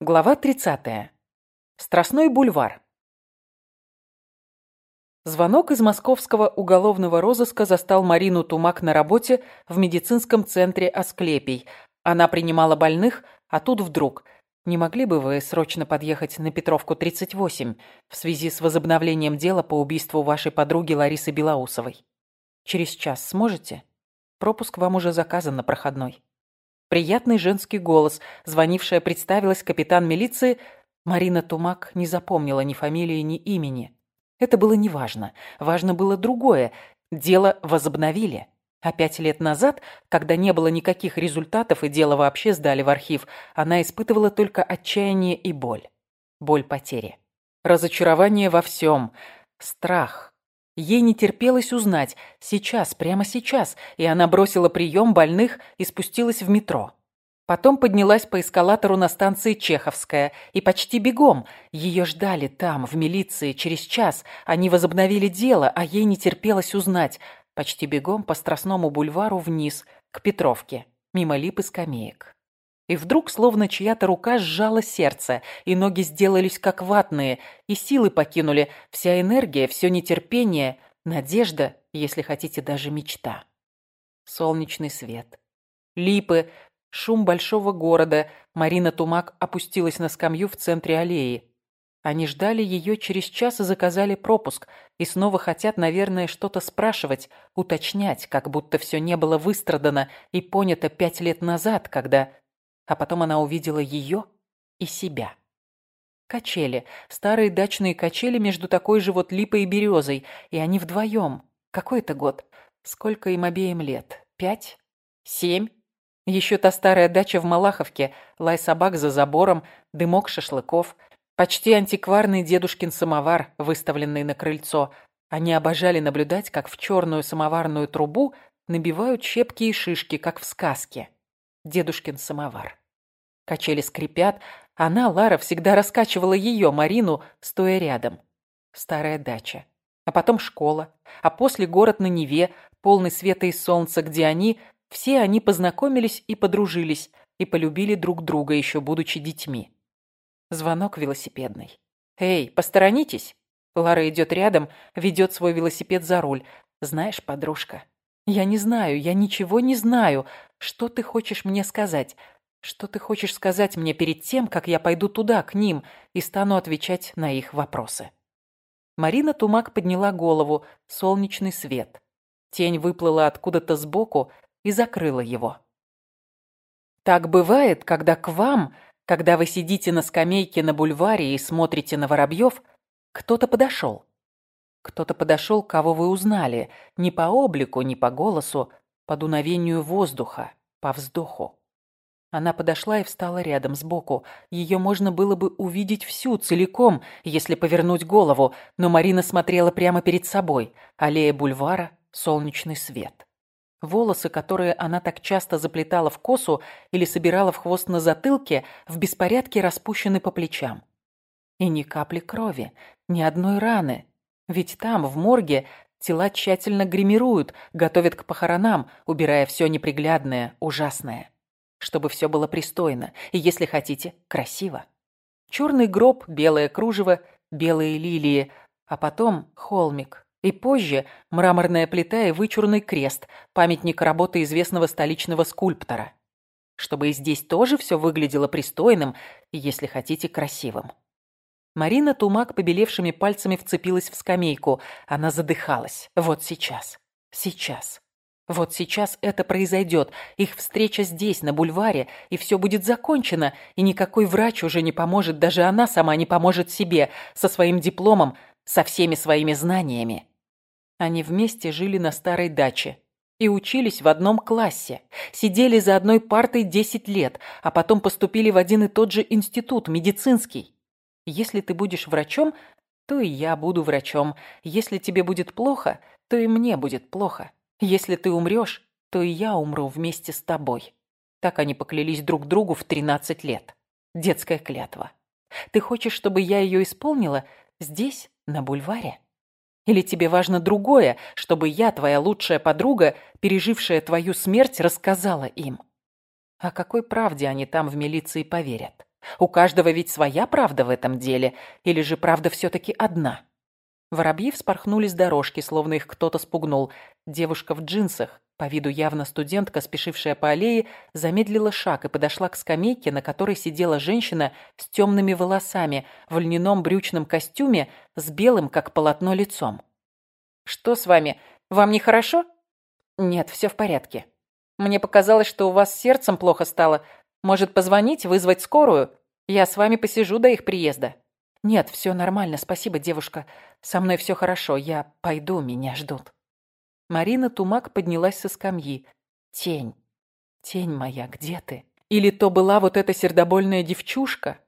Глава 30. Страстной бульвар. Звонок из московского уголовного розыска застал Марину Тумак на работе в медицинском центре Асклепий. Она принимала больных, а тут вдруг. Не могли бы вы срочно подъехать на Петровку 38 в связи с возобновлением дела по убийству вашей подруги Ларисы Белоусовой? Через час сможете? Пропуск вам уже заказан на проходной. Приятный женский голос. Звонившая представилась капитан милиции. Марина Тумак не запомнила ни фамилии, ни имени. Это было неважно. Важно было другое. Дело возобновили. А пять лет назад, когда не было никаких результатов и дело вообще сдали в архив, она испытывала только отчаяние и боль. Боль потери. Разочарование во всем. Страх. Ей не терпелось узнать, сейчас, прямо сейчас, и она бросила прием больных и спустилась в метро. Потом поднялась по эскалатору на станции Чеховская и почти бегом. Ее ждали там, в милиции, через час. Они возобновили дело, а ей не терпелось узнать. Почти бегом по Страстному бульвару вниз, к Петровке, мимо лип и скамеек. И вдруг, словно чья-то рука сжала сердце, и ноги сделались как ватные, и силы покинули, вся энергия, все нетерпение, надежда, если хотите, даже мечта. Солнечный свет. Липы, шум большого города. Марина Тумак опустилась на скамью в центре аллеи. Они ждали ее через час и заказали пропуск, и снова хотят, наверное, что-то спрашивать, уточнять, как будто все не было выстрадано и понято пять лет назад, когда а потом она увидела ее и себя. Качели, старые дачные качели между такой же вот липой и березой, и они вдвоем. Какой это год? Сколько им обеим лет? Пять? Семь? Еще та старая дача в Малаховке, лай собак за забором, дымок шашлыков, почти антикварный дедушкин самовар, выставленный на крыльцо. Они обожали наблюдать, как в черную самоварную трубу набивают щепки и шишки, как в сказке. Дедушкин самовар. Качели скрипят. Она, Лара, всегда раскачивала ее, Марину, стоя рядом. Старая дача. А потом школа. А после город на Неве, полный света и солнца, где они, все они познакомились и подружились, и полюбили друг друга, еще будучи детьми. Звонок велосипедный. «Эй, посторонитесь!» Лара идет рядом, ведет свой велосипед за руль. «Знаешь, подружка, я не знаю, я ничего не знаю. Что ты хочешь мне сказать? Что ты хочешь сказать мне перед тем, как я пойду туда, к ним, и стану отвечать на их вопросы?» Марина Тумак подняла голову, солнечный свет. Тень выплыла откуда-то сбоку и закрыла его. «Так бывает, когда к вам, когда вы сидите на скамейке на бульваре и смотрите на воробьев, кто-то подошел. Кто-то подошел, кого вы узнали, не по облику, не по голосу, по дуновению воздуха, по вздоху. Она подошла и встала рядом, сбоку. Ее можно было бы увидеть всю, целиком, если повернуть голову, но Марина смотрела прямо перед собой. Аллея бульвара, солнечный свет. Волосы, которые она так часто заплетала в косу или собирала в хвост на затылке, в беспорядке распущены по плечам. И ни капли крови, ни одной раны. Ведь там, в морге, тела тщательно гримируют, готовят к похоронам, убирая все неприглядное, ужасное чтобы все было пристойно и, если хотите, красиво. Черный гроб, белое кружево, белые лилии, а потом холмик. И позже мраморная плита и вычурный крест, памятник работы известного столичного скульптора. Чтобы и здесь тоже все выглядело пристойным и, если хотите, красивым. Марина Тумак побелевшими пальцами вцепилась в скамейку. Она задыхалась. Вот сейчас. Сейчас. Вот сейчас это произойдет. Их встреча здесь, на бульваре, и все будет закончено, и никакой врач уже не поможет, даже она сама не поможет себе, со своим дипломом, со всеми своими знаниями. Они вместе жили на старой даче и учились в одном классе, сидели за одной партой 10 лет, а потом поступили в один и тот же институт, медицинский. Если ты будешь врачом, то и я буду врачом. Если тебе будет плохо, то и мне будет плохо. Если ты умрешь, то и я умру вместе с тобой. Так они поклялись друг другу в 13 лет. Детская клятва. Ты хочешь, чтобы я ее исполнила здесь, на бульваре? Или тебе важно другое, чтобы я, твоя лучшая подруга, пережившая твою смерть, рассказала им? О какой правде они там в милиции поверят? У каждого ведь своя правда в этом деле, или же правда все-таки одна? Воробьи вспорхнули с дорожки, словно их кто-то спугнул. Девушка в джинсах, по виду явно студентка, спешившая по аллее, замедлила шаг и подошла к скамейке, на которой сидела женщина с темными волосами, в льняном брючном костюме, с белым, как полотно, лицом. «Что с вами? Вам нехорошо?» «Нет, все в порядке. Мне показалось, что у вас сердцем плохо стало. Может, позвонить, вызвать скорую? Я с вами посижу до их приезда». «Нет, все нормально, спасибо, девушка. Со мной все хорошо, я пойду, меня ждут». Марина Тумак поднялась со скамьи. «Тень, тень моя, где ты? Или то была вот эта сердобольная девчушка,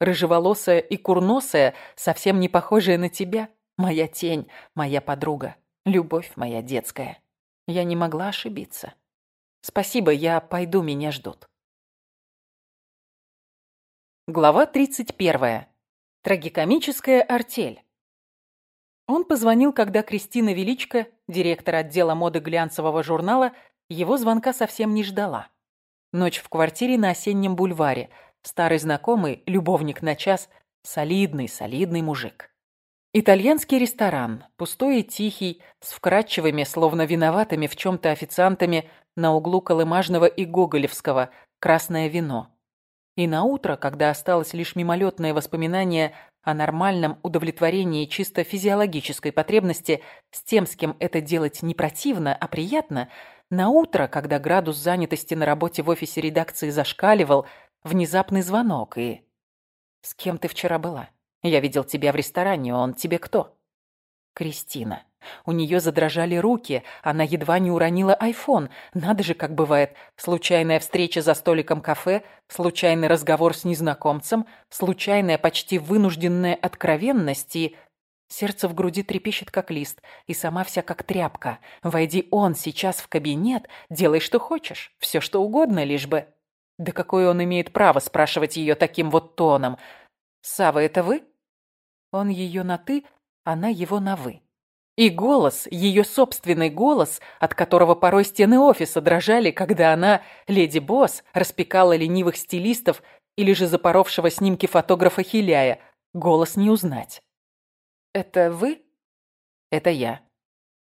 рыжеволосая и курносая, совсем не похожая на тебя? Моя тень, моя подруга, любовь моя детская. Я не могла ошибиться. Спасибо, я пойду, меня ждут». Глава тридцать первая. Трагикомическая артель. Он позвонил, когда Кристина Величко, директор отдела моды глянцевого журнала, его звонка совсем не ждала. Ночь в квартире на осеннем бульваре. Старый знакомый, любовник на час, солидный, солидный мужик. Итальянский ресторан, пустой и тихий, с вкрадчивыми, словно виноватыми в чем-то официантами на углу Колымажного и Гоголевского, красное вино. И на утро, когда осталось лишь мимолетное воспоминание о нормальном удовлетворении чисто физиологической потребности с тем, с кем это делать не противно, а приятно, на утро, когда градус занятости на работе в офисе редакции зашкаливал, внезапный звонок и... «С кем ты вчера была? Я видел тебя в ресторане, он тебе кто?» «Кристина». У нее задрожали руки, она едва не уронила айфон. Надо же, как бывает, случайная встреча за столиком кафе, случайный разговор с незнакомцем, случайная, почти вынужденная откровенность и... Сердце в груди трепещет, как лист, и сама вся как тряпка. Войди он сейчас в кабинет, делай, что хочешь, все что угодно, лишь бы... Да какое он имеет право спрашивать ее таким вот тоном? «Сава, это вы?» Он ее на «ты», она его на «вы». И голос, ее собственный голос, от которого порой стены офиса дрожали, когда она, леди Босс, распекала ленивых стилистов или же запоровшего снимки фотографа Хиляя, голос не узнать. «Это вы?» «Это я».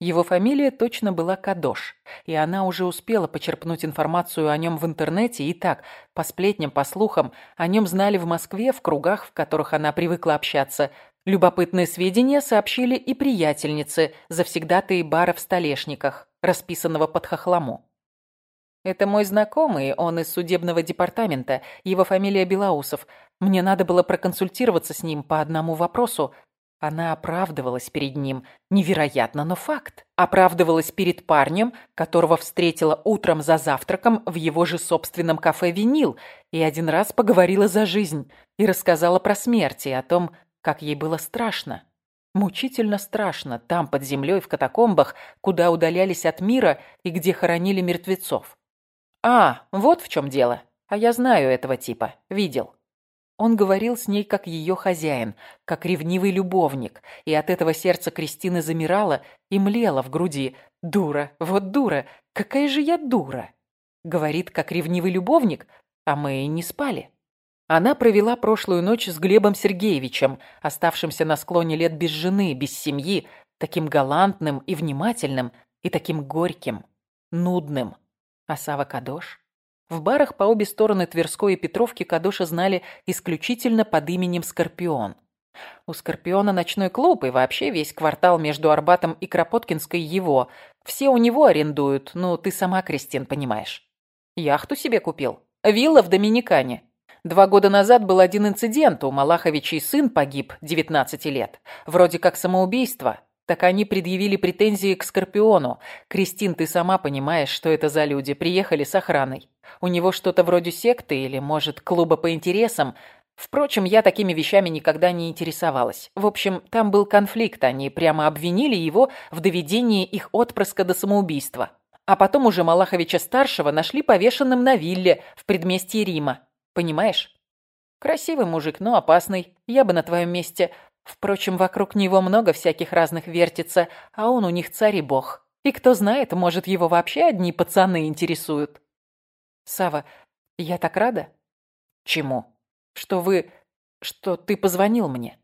Его фамилия точно была Кадош, и она уже успела почерпнуть информацию о нем в интернете, и так, по сплетням, по слухам, о нем знали в Москве, в кругах, в которых она привыкла общаться, Любопытные сведения сообщили и приятельницы, завсегдатые бара в Столешниках, расписанного под хохлому. «Это мой знакомый, он из судебного департамента, его фамилия Белоусов. Мне надо было проконсультироваться с ним по одному вопросу. Она оправдывалась перед ним. Невероятно, но факт. Оправдывалась перед парнем, которого встретила утром за завтраком в его же собственном кафе «Винил», и один раз поговорила за жизнь и рассказала про смерть и о том, как ей было страшно. Мучительно страшно там, под землей, в катакомбах, куда удалялись от мира и где хоронили мертвецов. А, вот в чем дело. А я знаю этого типа. Видел. Он говорил с ней как ее хозяин, как ревнивый любовник, и от этого сердце Кристины замирало и млело в груди. «Дура, вот дура, какая же я дура!» Говорит, как ревнивый любовник, а мы и не спали. Она провела прошлую ночь с Глебом Сергеевичем, оставшимся на склоне лет без жены, без семьи, таким галантным и внимательным, и таким горьким, нудным. А Сава Кадош? В барах по обе стороны Тверской и Петровки Кадоша знали исключительно под именем Скорпион. У Скорпиона ночной клуб и вообще весь квартал между Арбатом и Кропоткинской его. Все у него арендуют, ну ты сама, Кристин, понимаешь. Яхту себе купил. Вилла в Доминикане. Два года назад был один инцидент, у Малаховичей сын погиб, 19 лет. Вроде как самоубийство. Так они предъявили претензии к Скорпиону. Кристин, ты сама понимаешь, что это за люди. Приехали с охраной. У него что-то вроде секты или, может, клуба по интересам. Впрочем, я такими вещами никогда не интересовалась. В общем, там был конфликт. Они прямо обвинили его в доведении их отпрыска до самоубийства. А потом уже Малаховича-старшего нашли повешенным на вилле в предместье Рима. Понимаешь? Красивый мужик, но опасный. Я бы на твоем месте... Впрочем, вокруг него много всяких разных вертится, а он у них царь и бог. И кто знает, может, его вообще одни пацаны интересуют. Сава, я так рада. Чему? что вы... что ты позвонил мне.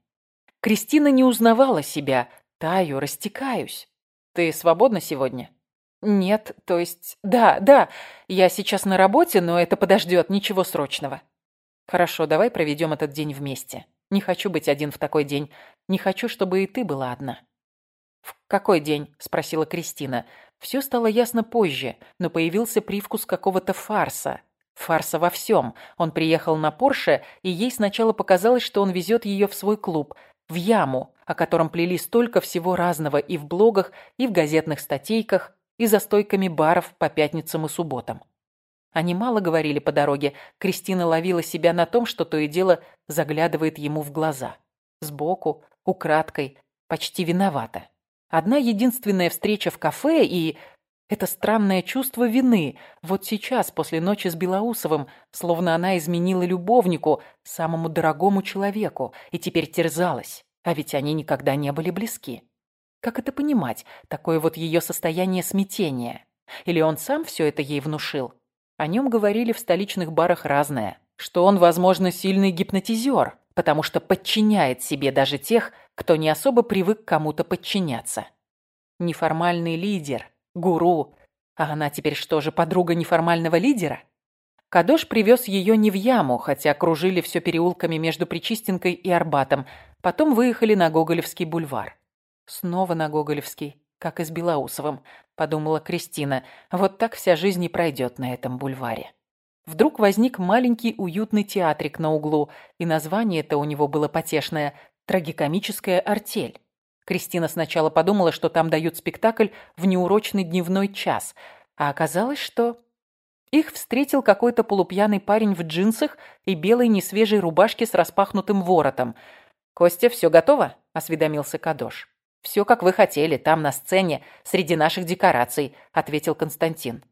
Кристина не узнавала себя. Таю, растекаюсь. Ты свободна сегодня? Нет, то есть... Да, да, я сейчас на работе, но это подождет, ничего срочного. Хорошо, давай проведем этот день вместе. Не хочу быть один в такой день. Не хочу, чтобы и ты была одна. «В какой день?» – спросила Кристина. Все стало ясно позже, но появился привкус какого-то фарса. Фарса во всем. Он приехал на Порше, и ей сначала показалось, что он везет ее в свой клуб, в яму, о котором плели столько всего разного и в блогах, и в газетных статейках, и за стойками баров по пятницам и субботам. Они мало говорили по дороге. Кристина ловила себя на том, что то и дело заглядывает ему в глаза. Сбоку, украдкой, почти виновата. Одна единственная встреча в кафе и... Это странное чувство вины. Вот сейчас, после ночи с Белоусовым, словно она изменила любовнику, самому дорогому человеку, и теперь терзалась. А ведь они никогда не были близки. Как это понимать, такое вот ее состояние смятения? Или он сам все это ей внушил? О нем говорили в столичных барах разное. Что он, возможно, сильный гипнотизер, потому что подчиняет себе даже тех, кто не особо привык кому-то подчиняться. Неформальный лидер, гуру. А она теперь что же, подруга неформального лидера? Кадош привез ее не в яму, хотя кружили все переулками между Причистенкой и Арбатом. Потом выехали на Гоголевский бульвар. Снова на Гоголевский, как и с Белоусовым, подумала Кристина. Вот так вся жизнь и пройдет на этом бульваре. Вдруг возник маленький уютный театрик на углу, и название-то у него было потешное «Трагикомическая артель». Кристина сначала подумала, что там дают спектакль в неурочный дневной час, а оказалось, что их встретил какой-то полупьяный парень в джинсах и белой несвежей рубашке с распахнутым воротом. «Костя, все готово?» – осведомился Кадош. «Все, как вы хотели, там, на сцене, среди наших декораций», – ответил Константин.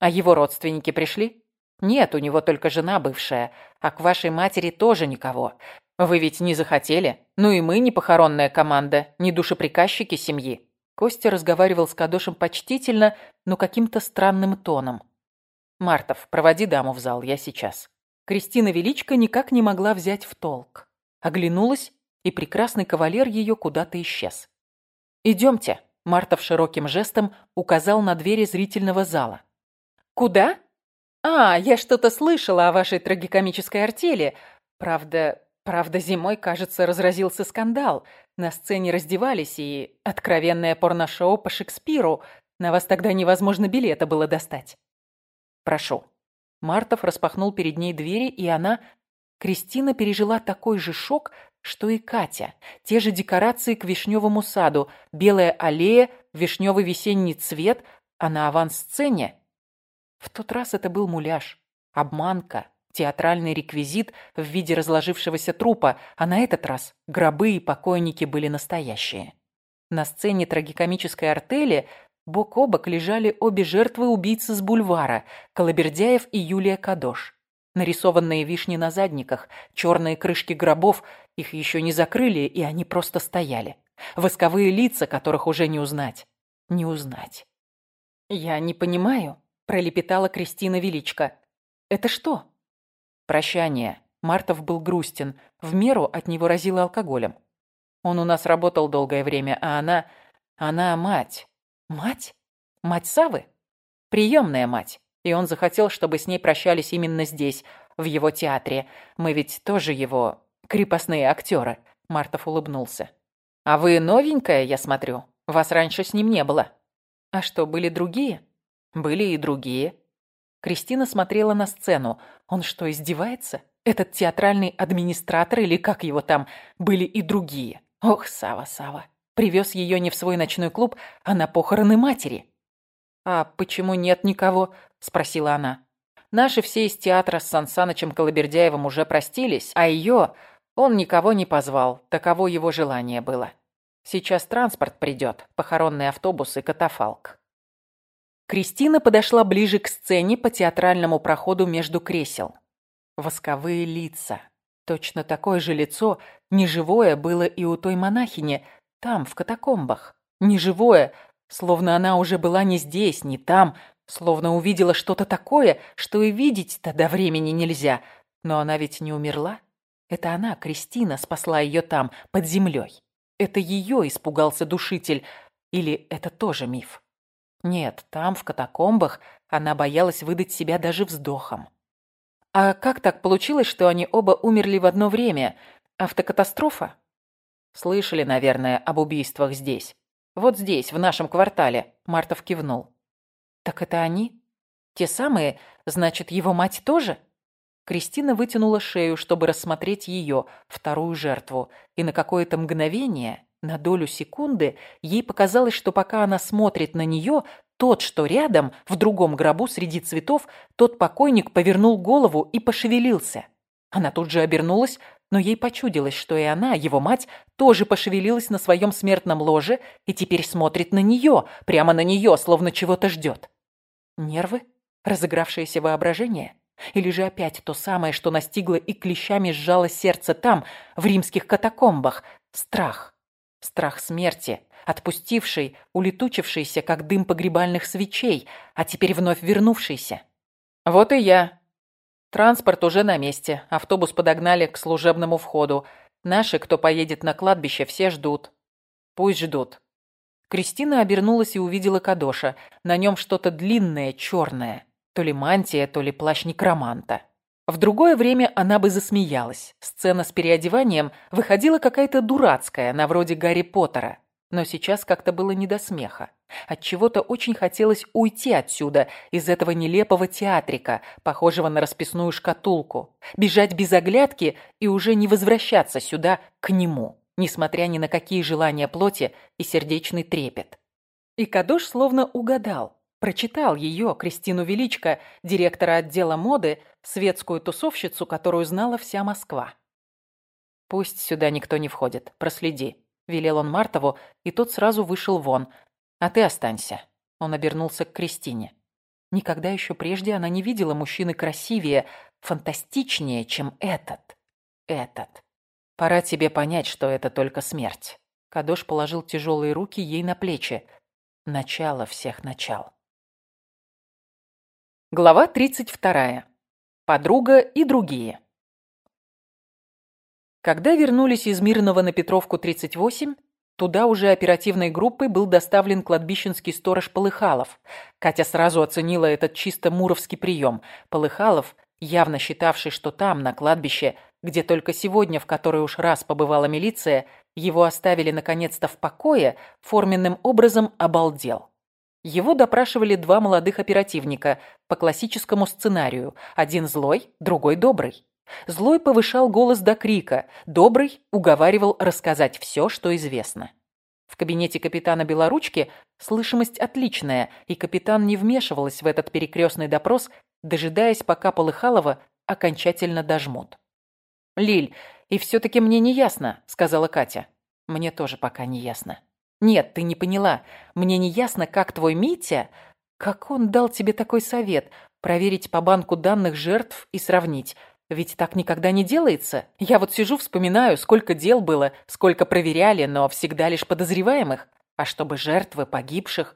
«А его родственники пришли?» «Нет, у него только жена бывшая, а к вашей матери тоже никого. Вы ведь не захотели? Ну и мы не похоронная команда, не душеприказчики семьи». Костя разговаривал с Кадошем почтительно, но каким-то странным тоном. «Мартов, проводи даму в зал, я сейчас». Кристина Величко никак не могла взять в толк. Оглянулась, и прекрасный кавалер ее куда-то исчез. «Идемте», — Мартов широким жестом указал на двери зрительного зала. «Куда?» «А, я что-то слышала о вашей трагикомической артели. Правда, правда, зимой, кажется, разразился скандал. На сцене раздевались, и откровенное порношоу по Шекспиру. На вас тогда невозможно билета было достать». «Прошу». Мартов распахнул перед ней двери, и она... Кристина пережила такой же шок, что и Катя. Те же декорации к вишневому саду, белая аллея, вишневый весенний цвет, а на авансцене... В тот раз это был муляж, обманка, театральный реквизит в виде разложившегося трупа, а на этот раз гробы и покойники были настоящие. На сцене трагикомической артели Бок о бок лежали обе жертвы убийцы с бульвара, Колобердяев и Юлия Кадош. Нарисованные вишни на задниках, черные крышки гробов, их еще не закрыли, и они просто стояли. Восковые лица, которых уже не узнать. Не узнать. «Я не понимаю», — пролепетала Кристина Величко. «Это что?» «Прощание». Мартов был грустен. В меру от него разило алкоголем. Он у нас работал долгое время, а она... Она мать. Мать? Мать Савы? Приемная мать. И он захотел, чтобы с ней прощались именно здесь, в его театре. Мы ведь тоже его крепостные актеры. Мартов улыбнулся. А вы новенькая, я смотрю. Вас раньше с ним не было. А что, были другие? Были и другие. Кристина смотрела на сцену. Он что, издевается? Этот театральный администратор или как его там, были и другие. Ох, Сава, Сава. Привез ее не в свой ночной клуб, а на похороны матери. «А почему нет никого?» – спросила она. «Наши все из театра с Сансанычем Колобердяевым уже простились, а ее он никого не позвал, таково его желание было. Сейчас транспорт придет, похоронный автобус и катафалк». Кристина подошла ближе к сцене по театральному проходу между кресел. Восковые лица. Точно такое же лицо, неживое, было и у той монахини, там, в катакомбах. Неживое, словно она уже была не здесь, не там, словно увидела что-то такое, что и видеть-то до времени нельзя. Но она ведь не умерла, Это она, Кристина, спасла ее там, под землей. Это ее испугался душитель. Или это тоже миф? Нет, там, в катакомбах, она боялась выдать себя даже вздохом. А как так получилось, что они оба умерли в одно время? Автокатастрофа? Слышали, наверное, об убийствах здесь. Вот здесь, в нашем квартале. Мартов кивнул. Так это они? Те самые? Значит, его мать тоже? Кристина вытянула шею, чтобы рассмотреть ее, вторую жертву, и на какое-то мгновение, на долю секунды, ей показалось, что пока она смотрит на нее, тот, что рядом, в другом гробу среди цветов, тот покойник повернул голову и пошевелился. Она тут же обернулась, но ей почудилось, что и она, его мать, тоже пошевелилась на своем смертном ложе и теперь смотрит на нее, прямо на нее, словно чего-то ждет. Нервы? Разыгравшееся воображение? Или же опять то самое, что настигло и клещами сжало сердце там, в римских катакомбах? Страх. Страх смерти, отпустивший, улетучившийся, как дым погребальных свечей, а теперь вновь вернувшийся. Вот и я. Транспорт уже на месте. Автобус подогнали к служебному входу. Наши, кто поедет на кладбище, все ждут. Пусть ждут. Кристина обернулась и увидела Кадоша. На нем что-то длинное, черное. То ли мантия, то ли плащ некроманта. В другое время она бы засмеялась. Сцена с переодеванием выходила какая-то дурацкая, на вроде Гарри Поттера. Но сейчас как-то было не до смеха. От чего то очень хотелось уйти отсюда, из этого нелепого театрика, похожего на расписную шкатулку, бежать без оглядки и уже не возвращаться сюда, к нему, несмотря ни на какие желания плоти и сердечный трепет. И Кадош словно угадал. Прочитал ее, Кристину Величко, директора отдела моды, светскую тусовщицу, которую знала вся Москва. «Пусть сюда никто не входит, проследи», — велел он Мартову, и тот сразу вышел вон. «А ты останься», — он обернулся к Кристине. Никогда еще прежде она не видела мужчины красивее, фантастичнее, чем этот. Этот. Пора тебе понять, что это только смерть. Кадош положил тяжелые руки ей на плечи. Начало всех начал. Глава 32. Подруга и другие. Когда вернулись из Мирного на Петровку 38, туда уже оперативной группой был доставлен кладбищенский сторож Полыхалов. Катя сразу оценила этот чисто муровский прием. Полыхалов, явно считавший, что там, на кладбище, где только сегодня в который уж раз побывала милиция, его оставили наконец-то в покое, форменным образом обалдел. Его допрашивали два молодых оперативника по классическому сценарию. Один злой, другой добрый. Злой повышал голос до крика, добрый уговаривал рассказать все, что известно. В кабинете капитана Белоручки слышимость отличная, и капитан не вмешивалась в этот перекрестный допрос, дожидаясь, пока Полыхалова окончательно дожмут. «Лиль, и все-таки мне не ясно», — сказала Катя. «Мне тоже пока не ясно». Нет, ты не поняла. Мне не ясно, как твой Митя... Как он дал тебе такой совет? Проверить по банку данных жертв и сравнить. Ведь так никогда не делается. Я вот сижу, вспоминаю, сколько дел было, сколько проверяли, но всегда лишь подозреваемых. А чтобы жертвы погибших...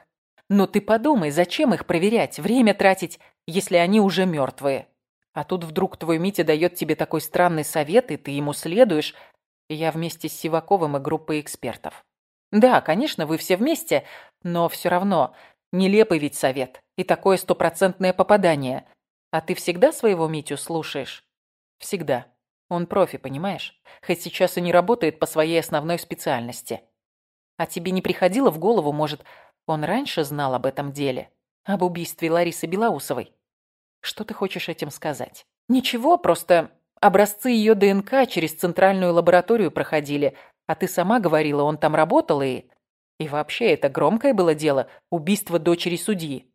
Но ты подумай, зачем их проверять, время тратить, если они уже мертвые? А тут вдруг твой Митя дает тебе такой странный совет, и ты ему следуешь. я вместе с Сиваковым и группой экспертов. Да, конечно, вы все вместе, но все равно нелепый ведь совет и такое стопроцентное попадание. А ты всегда своего Митю слушаешь? Всегда. Он профи, понимаешь? Хоть сейчас и не работает по своей основной специальности. А тебе не приходило в голову, может, он раньше знал об этом деле? Об убийстве Ларисы Белоусовой? Что ты хочешь этим сказать? Ничего, просто образцы ее ДНК через центральную лабораторию проходили, а ты сама говорила, он там работал и... И вообще, это громкое было дело – убийство дочери судьи.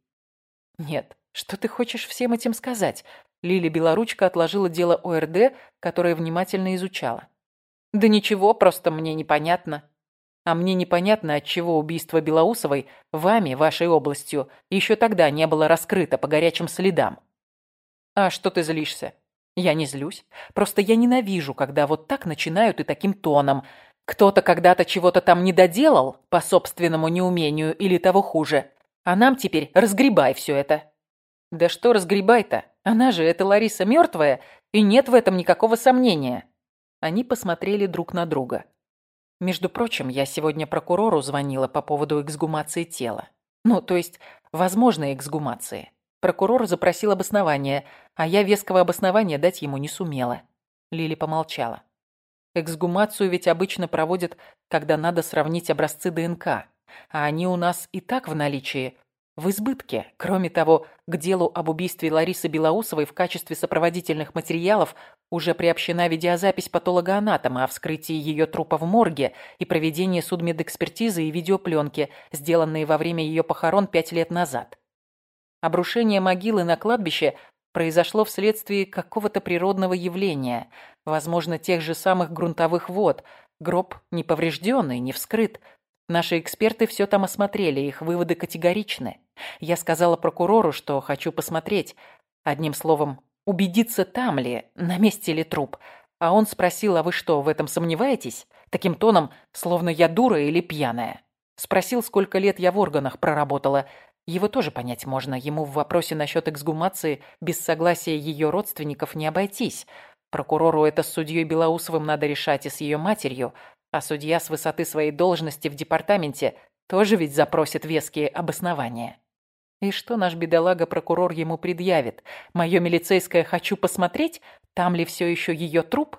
Нет, что ты хочешь всем этим сказать? Лили Белоручка отложила дело ОРД, которое внимательно изучала. Да ничего, просто мне непонятно. А мне непонятно, отчего убийство Белоусовой вами, вашей областью, еще тогда не было раскрыто по горячим следам. А что ты злишься? Я не злюсь. Просто я ненавижу, когда вот так начинают и таким тоном. Кто-то когда-то чего-то там не доделал по собственному неумению или того хуже. А нам теперь разгребай все это. Да что разгребай-то? Она же, эта Лариса, мертвая, и нет в этом никакого сомнения. Они посмотрели друг на друга. Между прочим, я сегодня прокурору звонила по поводу эксгумации тела. Ну, то есть, возможной эксгумации. Прокурор запросил обоснование, а я веского обоснования дать ему не сумела. Лили помолчала. Эксгумацию ведь обычно проводят, когда надо сравнить образцы ДНК. А они у нас и так в наличии, в избытке. Кроме того, к делу об убийстве Ларисы Белоусовой в качестве сопроводительных материалов уже приобщена видеозапись патологоанатома о вскрытии ее трупа в морге и проведении судмедэкспертизы и видеопленки, сделанные во время ее похорон пять лет назад. Обрушение могилы на кладбище произошло вследствие какого-то природного явления, возможно, тех же самых грунтовых вод. Гроб не поврежденный, не вскрыт. Наши эксперты все там осмотрели, их выводы категоричны. Я сказала прокурору, что хочу посмотреть. Одним словом, убедиться, там ли, на месте ли труп. А он спросил, а вы что, в этом сомневаетесь? Таким тоном, словно я дура или пьяная. Спросил, сколько лет я в органах проработала. Его тоже понять можно. Ему в вопросе насчет эксгумации без согласия ее родственников не обойтись. Прокурору это с судьей Белоусовым надо решать и с ее матерью. А судья с высоты своей должности в департаменте тоже ведь запросит веские обоснования. И что наш бедолага-прокурор ему предъявит? Мое милицейское «хочу посмотреть», там ли все еще ее труп?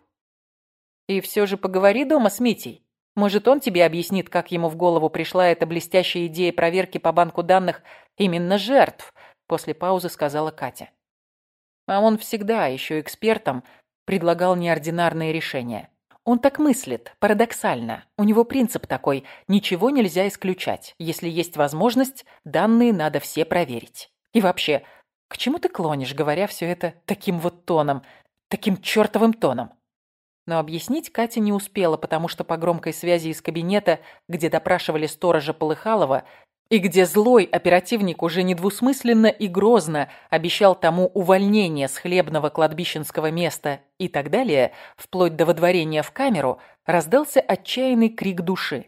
И все же поговори дома с Митей. Может, он тебе объяснит, как ему в голову пришла эта блестящая идея проверки по банку данных именно жертв, после паузы сказала Катя. А он всегда, еще экспертом, предлагал неординарные решения. Он так мыслит, парадоксально. У него принцип такой – ничего нельзя исключать. Если есть возможность, данные надо все проверить. И вообще, к чему ты клонишь, говоря все это таким вот тоном, таким чертовым тоном? Но объяснить Катя не успела, потому что по громкой связи из кабинета, где допрашивали сторожа Полыхалова, и где злой оперативник уже недвусмысленно и грозно обещал тому увольнение с хлебного кладбищенского места и так далее, вплоть до водворения в камеру, раздался отчаянный крик души.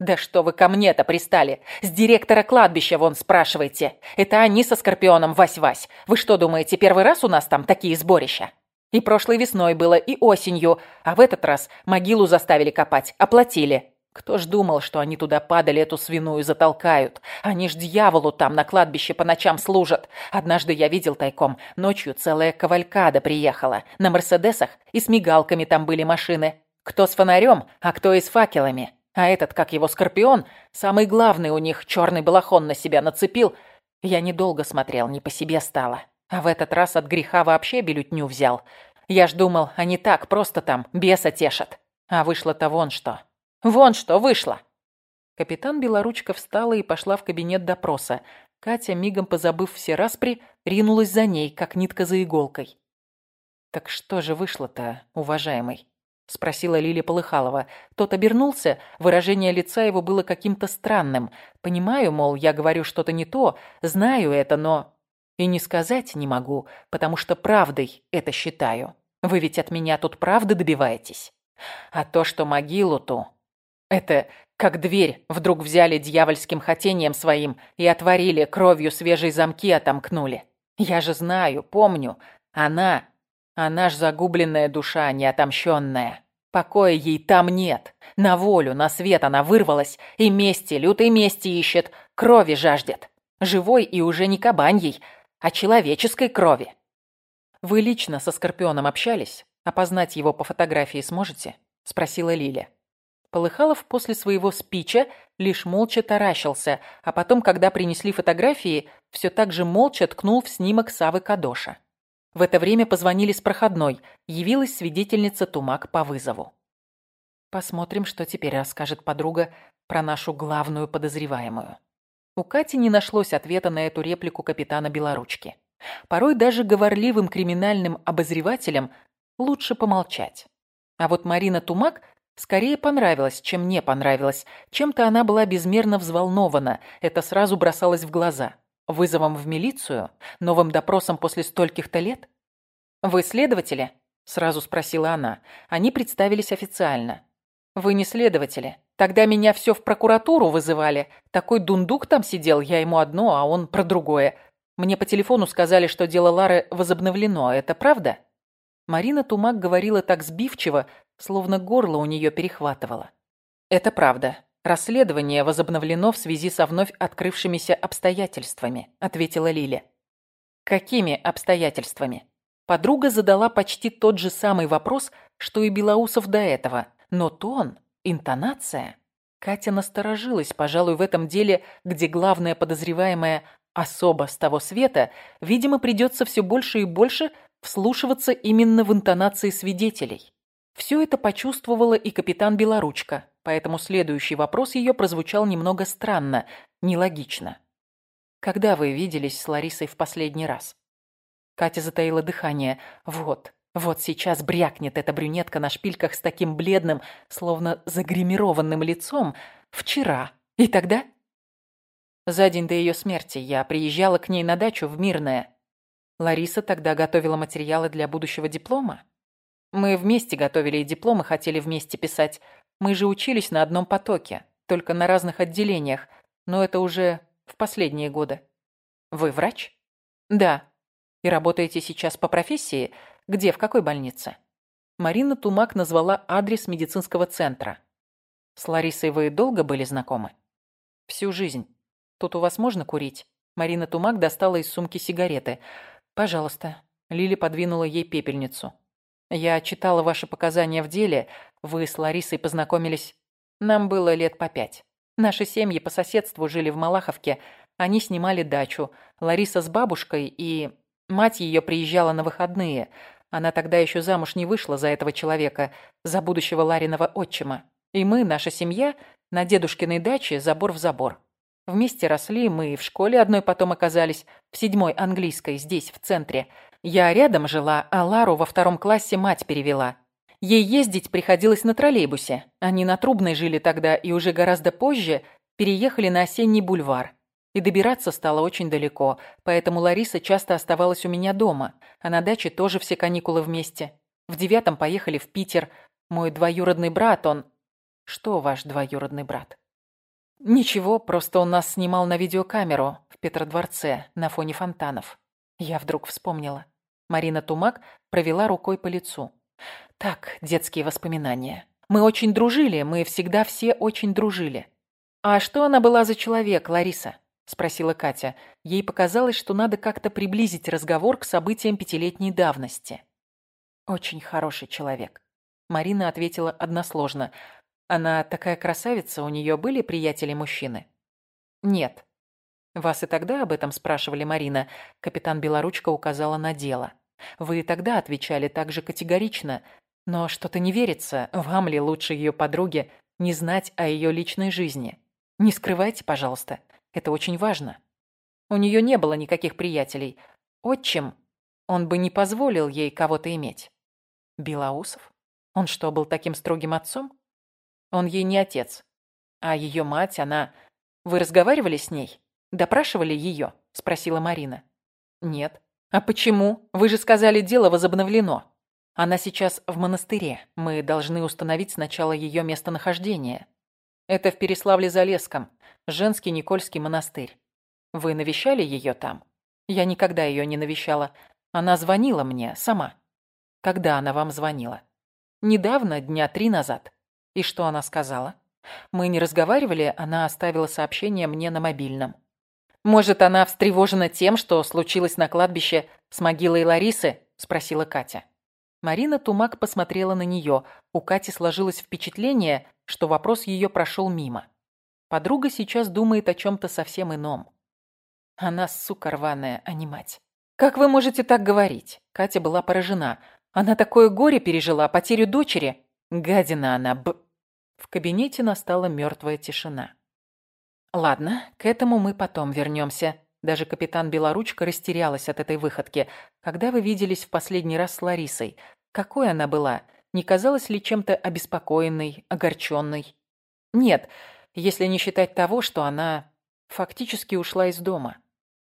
«Да что вы ко мне-то пристали? С директора кладбища вон спрашивайте. Это они со Скорпионом, Вась-Вась. Вы что думаете, первый раз у нас там такие сборища?» И прошлой весной было, и осенью, а в этот раз могилу заставили копать, оплатили. Кто ж думал, что они туда падали, эту свиную затолкают? Они ж дьяволу там на кладбище по ночам служат. Однажды я видел тайком, ночью целая кавалькада приехала. На Мерседесах и с мигалками там были машины. Кто с фонарем, а кто и с факелами. А этот, как его Скорпион, самый главный у них черный балахон на себя нацепил. Я недолго смотрел, не по себе стало. А в этот раз от греха вообще белютню взял. Я ж думал, они так просто там беса тешат. А вышло-то вон что. Вон что вышло. Капитан Белоручка встала и пошла в кабинет допроса. Катя, мигом позабыв все распри, ринулась за ней, как нитка за иголкой. «Так что же вышло-то, уважаемый?» — спросила Лилия Полыхалова. Тот обернулся, выражение лица его было каким-то странным. «Понимаю, мол, я говорю что-то не то, знаю это, но...» И не сказать не могу, потому что правдой это считаю. Вы ведь от меня тут правды добиваетесь. А то, что могилу ту... Это как дверь вдруг взяли дьявольским хотением своим и отворили, кровью свежие замки отомкнули. Я же знаю, помню. Она... Она ж загубленная душа, неотомщенная. Покоя ей там нет. На волю, на свет она вырвалась и мести, лютой мести ищет, крови жаждет. Живой и уже не кабаньей, о человеческой крови. Вы лично со Скорпионом общались? Опознать его по фотографии сможете? Спросила Лиля. Полыхалов после своего спича лишь молча таращился, а потом, когда принесли фотографии, все так же молча ткнул в снимок Савы Кадоша. В это время позвонили с проходной. Явилась свидетельница Тумак по вызову. Посмотрим, что теперь расскажет подруга про нашу главную подозреваемую. У Кати не нашлось ответа на эту реплику капитана Белоручки. Порой даже говорливым криминальным обозревателям лучше помолчать. А вот Марина Тумак скорее понравилась, чем не понравилась. Чем-то она была безмерно взволнована, это сразу бросалось в глаза. Вызовом в милицию? Новым допросом после стольких-то лет? «Вы следователи?» – сразу спросила она. Они представились официально. «Вы не следователи. Тогда меня все в прокуратуру вызывали. Такой дундук там сидел, я ему одно, а он про другое. Мне по телефону сказали, что дело Лары возобновлено. Это правда?» Марина Тумак говорила так сбивчиво, словно горло у нее перехватывало. «Это правда. Расследование возобновлено в связи со вновь открывшимися обстоятельствами», ответила Лиля. «Какими обстоятельствами?» Подруга задала почти тот же самый вопрос, что и Белоусов до этого, но тон, интонация... Катя насторожилась, пожалуй, в этом деле, где главная подозреваемая особа с того света, видимо, придется все больше и больше вслушиваться именно в интонации свидетелей. Все это почувствовала и капитан Белоручка, поэтому следующий вопрос ее прозвучал немного странно, нелогично. «Когда вы виделись с Ларисой в последний раз?» Катя затаила дыхание. «Вот, вот сейчас брякнет эта брюнетка на шпильках с таким бледным, словно загримированным лицом. Вчера. И тогда?» За день до ее смерти я приезжала к ней на дачу в Мирное. Лариса тогда готовила материалы для будущего диплома. Мы вместе готовили и дипломы хотели вместе писать. Мы же учились на одном потоке, только на разных отделениях, но это уже в последние годы. Вы врач? Да. И работаете сейчас по профессии? Где, в какой больнице? Марина Тумак назвала адрес медицинского центра. С Ларисой вы долго были знакомы? Всю жизнь. Тут у вас можно курить? Марина Тумак достала из сумки сигареты. Пожалуйста. Лили подвинула ей пепельницу. Я читала ваши показания в деле. Вы с Ларисой познакомились. Нам было лет по пять. Наши семьи по соседству жили в Малаховке. Они снимали дачу. Лариса с бабушкой и... Мать ее приезжала на выходные. Она тогда еще замуж не вышла за этого человека, за будущего Лариного отчима. И мы, наша семья, на дедушкиной даче забор в забор. Вместе росли, мы в школе одной потом оказались, в седьмой английской, здесь, в центре. Я рядом жила, а Лару во втором классе мать перевела. Ей ездить приходилось на троллейбусе. Они на Трубной жили тогда и уже гораздо позже переехали на Осенний бульвар. И добираться стало очень далеко, поэтому Лариса часто оставалась у меня дома, а на даче тоже все каникулы вместе. В девятом поехали в Питер. Мой двоюродный брат, он... Что ваш двоюродный брат? Ничего, просто он нас снимал на видеокамеру в Петродворце на фоне фонтанов. Я вдруг вспомнила. Марина Тумак провела рукой по лицу. Так, детские воспоминания. Мы очень дружили, мы всегда все очень дружили. А что она была за человек, Лариса? Спросила Катя. Ей показалось, что надо как-то приблизить разговор к событиям пятилетней давности. Очень хороший человек. Марина ответила односложно. Она такая красавица, у нее были приятели-мужчины? Нет. Вас и тогда об этом спрашивали, Марина. Капитан Белоручка указала на дело. Вы тогда отвечали так же категорично, но что-то не верится, вам ли лучше ее подруге не знать о ее личной жизни. Не скрывайте, пожалуйста, это очень важно. У нее не было никаких приятелей. Отчим, он бы не позволил ей кого-то иметь. Белоусов? Он что, был таким строгим отцом? Он ей не отец. А ее мать, она... Вы разговаривали с ней? Допрашивали ее? Спросила Марина. Нет. «А почему? Вы же сказали, дело возобновлено. Она сейчас в монастыре. Мы должны установить сначала ее местонахождение. Это в Переславле-Залесском, женский Никольский монастырь. Вы навещали ее там? Я никогда ее не навещала. Она звонила мне сама. Когда она вам звонила? Недавно, дня три назад. И что она сказала? Мы не разговаривали, она оставила сообщение мне на мобильном. «Может, она встревожена тем, что случилось на кладбище с могилой Ларисы?» – спросила Катя. Марина Тумак посмотрела на нее. У Кати сложилось впечатление, что вопрос ее прошел мимо. Подруга сейчас думает о чем-то совсем ином. Она сука рваная, а не мать. «Как вы можете так говорить?» Катя была поражена. «Она такое горе пережила, потерю дочери. Гадина она, б...» В кабинете настала мертвая тишина. Ладно, к этому мы потом вернемся. Даже капитан Белоручка растерялась от этой выходки. Когда вы виделись в последний раз с Ларисой? Какой она была? Не казалась ли чем-то обеспокоенной, огорченной? Нет, если не считать того, что она фактически ушла из дома.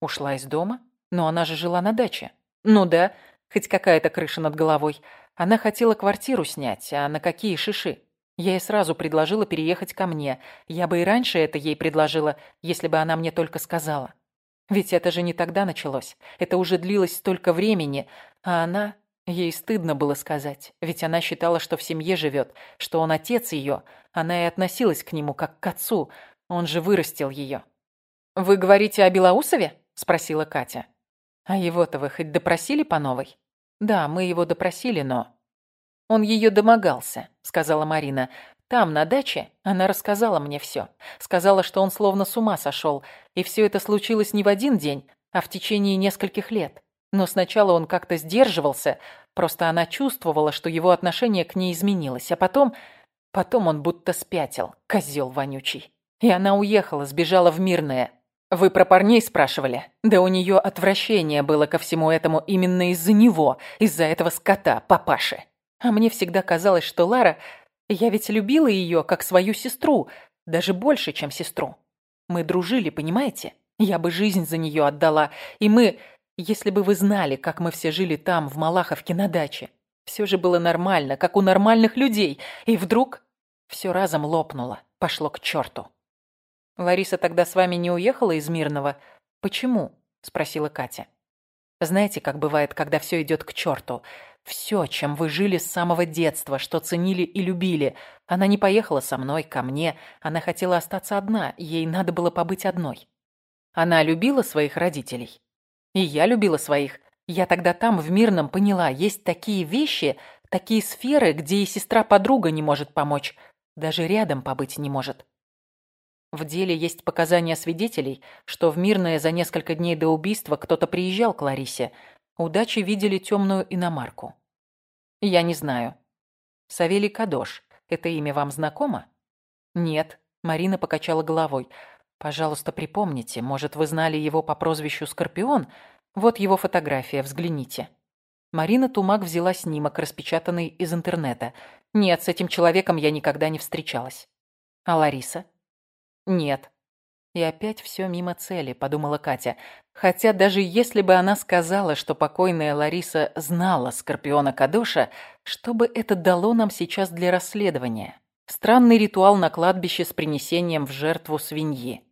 Ушла из дома? Но она же жила на даче. Ну да, хоть какая-то крыша над головой. Она хотела квартиру снять, а на какие шиши? Я ей сразу предложила переехать ко мне. Я бы и раньше это ей предложила, если бы она мне только сказала. Ведь это же не тогда началось. Это уже длилось столько времени, а она Ей стыдно было сказать, ведь она считала, что в семье живет, что он отец ее. Она и относилась к нему как к отцу, он же вырастил ее. «Вы говорите о Белоусове?» – спросила Катя. «А его-то вы хоть допросили по новой?» «Да, мы его допросили, но...» «Он ее домогался», – сказала Марина. «Там, на даче, она рассказала мне все. Сказала, что он словно с ума сошел, и все это случилось не в один день, а в течение нескольких лет. Но сначала он как-то сдерживался, просто она чувствовала, что его отношение к ней изменилось. А потом... Потом он будто спятил, козел вонючий. И она уехала, сбежала в Мирное. Вы про парней спрашивали? Да у нее отвращение было ко всему этому именно из-за него, из-за этого скота, папаши. А мне всегда казалось, что Лара... Я ведь любила ее как свою сестру, даже больше, чем сестру. Мы дружили, понимаете? Я бы жизнь за нее отдала. И мы... Если бы вы знали, как мы все жили там, в Малаховке на даче. Все же было нормально, как у нормальных людей. И вдруг все разом лопнуло, пошло к черту. «Лариса тогда с вами не уехала из Мирного? Почему?» – спросила Катя. «Знаете, как бывает, когда все идет к черту? Все, чем вы жили с самого детства, что ценили и любили. Она не поехала со мной, ко мне. Она хотела остаться одна, ей надо было побыть одной. Она любила своих родителей. И я любила своих. Я тогда там, в Мирном, поняла, есть такие вещи, такие сферы, где и сестра-подруга не может помочь, даже рядом побыть не может. В деле есть показания свидетелей, что в Мирное за несколько дней до убийства кто-то приезжал к Ларисе. Удачи видели темную иномарку. Я не знаю. Савелий Кадош. Это имя вам знакомо? Нет. Марина покачала головой. Пожалуйста, припомните, может, вы знали его по прозвищу Скорпион? Вот его фотография, взгляните. Марина Тумак взяла снимок, распечатанный из интернета. Нет, с этим человеком я никогда не встречалась. А Лариса? Нет. И опять все мимо цели, подумала Катя. Хотя даже если бы она сказала, что покойная Лариса знала Скорпиона Кадоша, что бы это дало нам сейчас для расследования? Странный ритуал на кладбище с принесением в жертву свиньи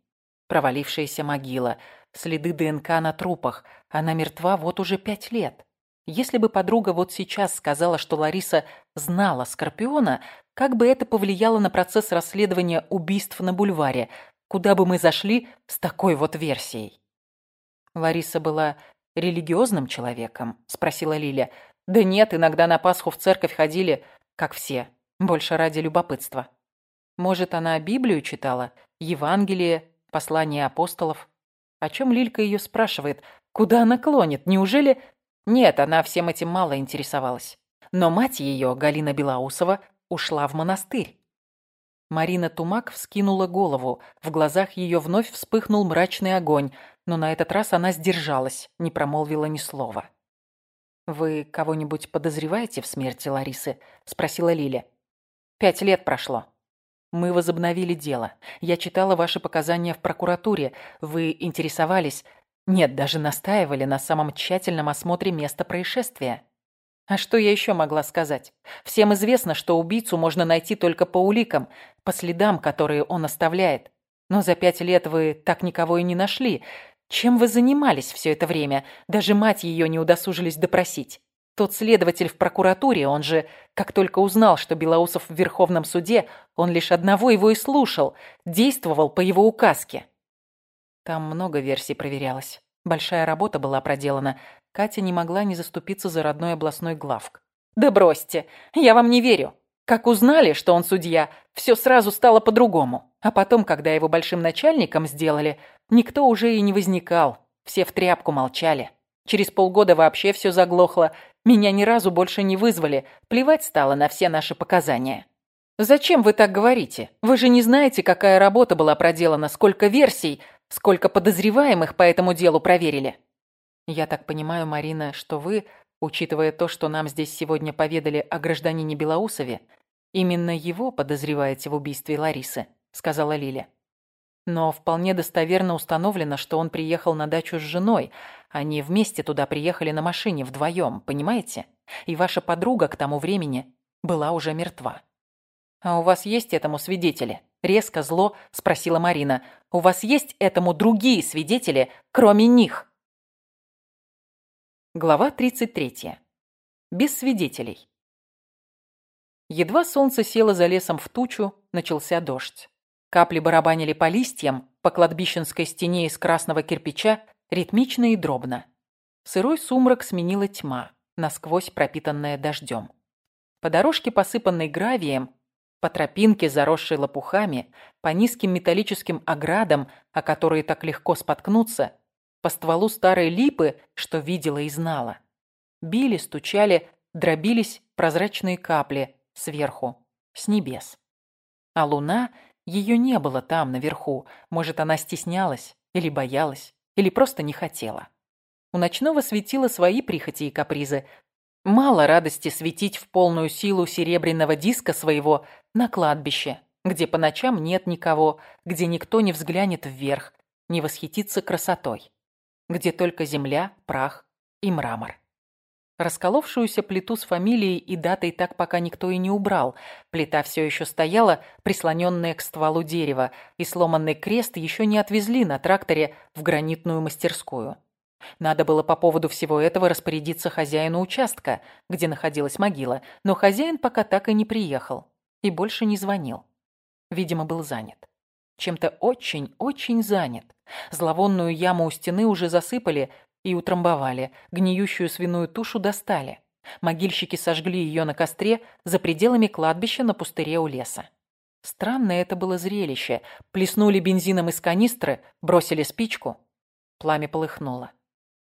провалившаяся могила, следы ДНК на трупах. Она мертва вот уже пять лет. Если бы подруга вот сейчас сказала, что Лариса знала Скорпиона, как бы это повлияло на процесс расследования убийств на бульваре, куда бы мы зашли с такой вот версией? Лариса была религиозным человеком? Спросила Лиля. Да нет, иногда на Пасху в церковь ходили, как все, больше ради любопытства. Может, она Библию читала, Евангелие, послание апостолов. О чем Лилька ее спрашивает? Куда она клонит? Неужели... Нет, она всем этим мало интересовалась. Но мать ее, Галина Белоусова, ушла в монастырь. Марина Тумак вскинула голову. В глазах ее вновь вспыхнул мрачный огонь, но на этот раз она сдержалась, не промолвила ни слова. «Вы кого-нибудь подозреваете в смерти Ларисы?» – спросила Лиля. «Пять лет прошло. Мы возобновили дело. Я читала ваши показания в прокуратуре. Вы интересовались, нет, даже настаивали на самом тщательном осмотре места происшествия. А что я еще могла сказать? Всем известно, что убийцу можно найти только по уликам, по следам, которые он оставляет. Но за пять лет вы так никого и не нашли. Чем вы занимались все это время? Даже мать ее не удосужились допросить. Тот следователь в прокуратуре, он же, как только узнал, что Белоусов в Верховном суде, он лишь одного его и слушал, действовал по его указке. Там много версий проверялось. Большая работа была проделана. Катя не могла не заступиться за родной областной главк. «Да бросьте, я вам не верю. Как узнали, что он судья, все сразу стало по-другому. А потом, когда его большим начальником сделали, никто уже и не возникал. Все в тряпку молчали. Через полгода вообще все заглохло, меня ни разу больше не вызвали, плевать стало на все наши показания. Зачем вы так говорите? Вы же не знаете, какая работа была проделана, сколько версий, сколько подозреваемых по этому делу проверили. Я так понимаю, Марина, что вы, учитывая то, что нам здесь сегодня поведали о гражданине Белоусове, именно его подозреваете в убийстве Ларисы, сказала Лиля. Но вполне достоверно установлено, что он приехал на дачу с женой. Они вместе туда приехали на машине вдвоем, понимаете? И ваша подруга к тому времени была уже мертва. «А у вас есть этому свидетели?» Резко зло спросила Марина. «У вас есть этому другие свидетели, кроме них?» Глава 33. без свидетелей. Едва солнце село за лесом в тучу, начался дождь. Капли барабанили по листьям, по кладбищенской стене из красного кирпича, ритмично и дробно. Сырой сумрак сменила тьма, насквозь пропитанная дождем. По дорожке, посыпанной гравием, по тропинке, заросшей лопухами, по низким металлическим оградам, о которые так легко споткнуться, по стволу старой липы, что видела и знала. Били, стучали, дробились прозрачные капли сверху, с небес. А луна, ее не было там, наверху. Может, она стеснялась, или боялась, или просто не хотела. У ночного светила свои прихоти и капризы. Мало радости светить в полную силу серебряного диска своего на кладбище, где по ночам нет никого, где никто не взглянет вверх, не восхитится красотой, где только земля, прах и мрамор. Расколовшуюся плиту с фамилией и датой так пока никто и не убрал. Плита все еще стояла, прислоненная к стволу дерева, и сломанный крест еще не отвезли на тракторе в гранитную мастерскую. Надо было по поводу всего этого распорядиться хозяину участка, где находилась могила, но хозяин пока так и не приехал и больше не звонил. Видимо, был занят. Чем-то очень-очень занят. Зловонную яму у стены уже засыпали и утрамбовали, гниющую свиную тушу достали. Могильщики сожгли ее на костре за пределами кладбища на пустыре у леса. Странное это было зрелище. Плеснули бензином из канистры, бросили спичку. Пламя полыхнуло.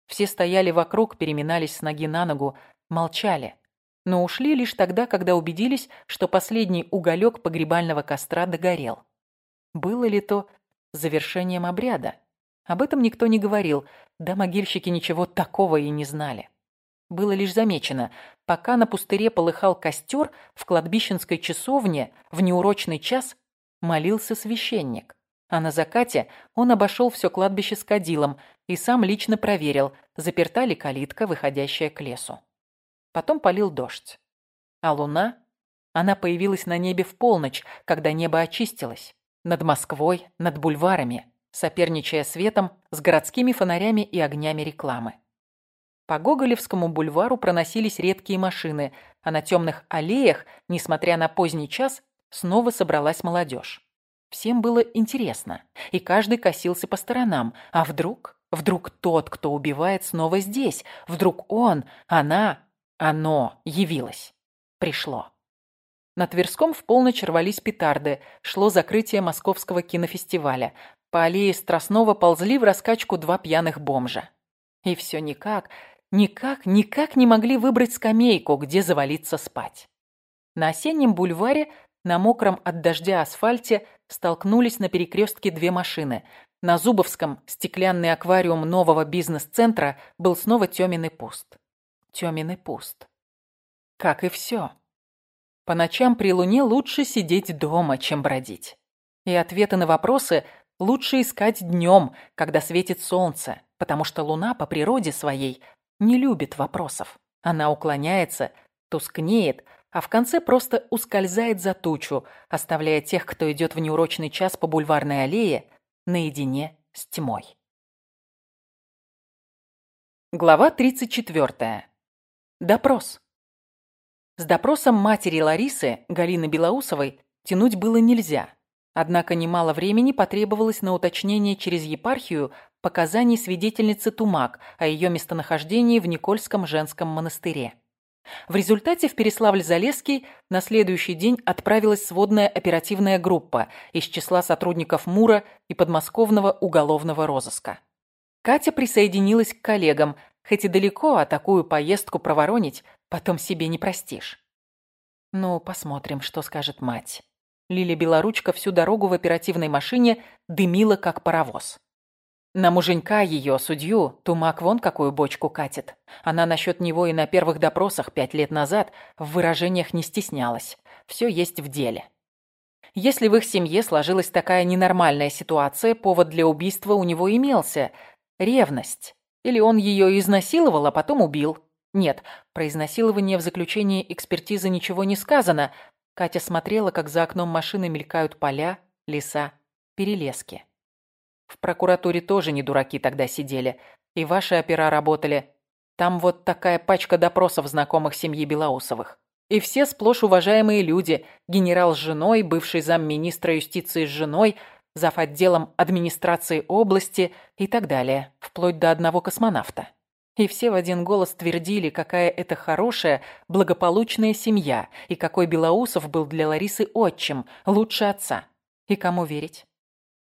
Все стояли вокруг, переминались с ноги на ногу, молчали но ушли лишь тогда, когда убедились, что последний уголек погребального костра догорел. Было ли то завершением обряда? Об этом никто не говорил, да могильщики ничего такого и не знали. Было лишь замечено, пока на пустыре полыхал костер, в кладбищенской часовне в неурочный час молился священник. А на закате он обошел все кладбище с кадилом и сам лично проверил, заперта ли калитка, выходящая к лесу. Потом полил дождь. А луна? Она появилась на небе в полночь, когда небо очистилось. Над Москвой, над бульварами, соперничая светом с городскими фонарями и огнями рекламы. По Гоголевскому бульвару проносились редкие машины, а на темных аллеях, несмотря на поздний час, снова собралась молодежь. Всем было интересно, и каждый косился по сторонам. А вдруг? Вдруг тот, кто убивает, снова здесь? Вдруг он, она, оно явилось. Пришло. На Тверском в полночь рвались петарды. Шло закрытие Московского кинофестиваля. По аллее Страстного ползли в раскачку два пьяных бомжа. И все никак, никак, никак не могли выбрать скамейку, где завалиться спать. На осеннем бульваре, на мокром от дождя асфальте, столкнулись на перекрестке две машины. На Зубовском стеклянный аквариум нового бизнес-центра был снова темен и пуст темен и пуст. Как и все. По ночам при луне лучше сидеть дома, чем бродить. И ответы на вопросы лучше искать днем, когда светит солнце, потому что луна по природе своей не любит вопросов. Она уклоняется, тускнеет, а в конце просто ускользает за тучу, оставляя тех, кто идет в неурочный час по бульварной аллее, наедине с тьмой. Глава 34. Допрос. С допросом матери Ларисы, Галины Белоусовой, тянуть было нельзя. Однако немало времени потребовалось на уточнение через епархию показаний свидетельницы Тумак о ее местонахождении в Никольском женском монастыре. В результате в Переславль-Залесский на следующий день отправилась сводная оперативная группа из числа сотрудников МУРа и подмосковного уголовного розыска. Катя присоединилась к коллегам, Хоть и далеко, а такую поездку проворонить потом себе не простишь. Ну, посмотрим, что скажет мать. Лиля Белоручка всю дорогу в оперативной машине дымила, как паровоз. На муженька ее, судью, Тумак вон какую бочку катит. Она насчет него и на первых допросах пять лет назад в выражениях не стеснялась. Все есть в деле. Если в их семье сложилась такая ненормальная ситуация, повод для убийства у него имелся – ревность. Или он ее изнасиловал, а потом убил. Нет, про изнасилование в заключении экспертизы ничего не сказано. Катя смотрела, как за окном машины мелькают поля, леса, перелески. В прокуратуре тоже не дураки тогда сидели. И ваши опера работали. Там вот такая пачка допросов знакомых семьи Белоусовых. И все сплошь уважаемые люди. Генерал с женой, бывший замминистра юстиции с женой, зав. отделом администрации области и так далее, вплоть до одного космонавта. И все в один голос твердили, какая это хорошая, благополучная семья, и какой Белоусов был для Ларисы отчим, лучше отца. И кому верить?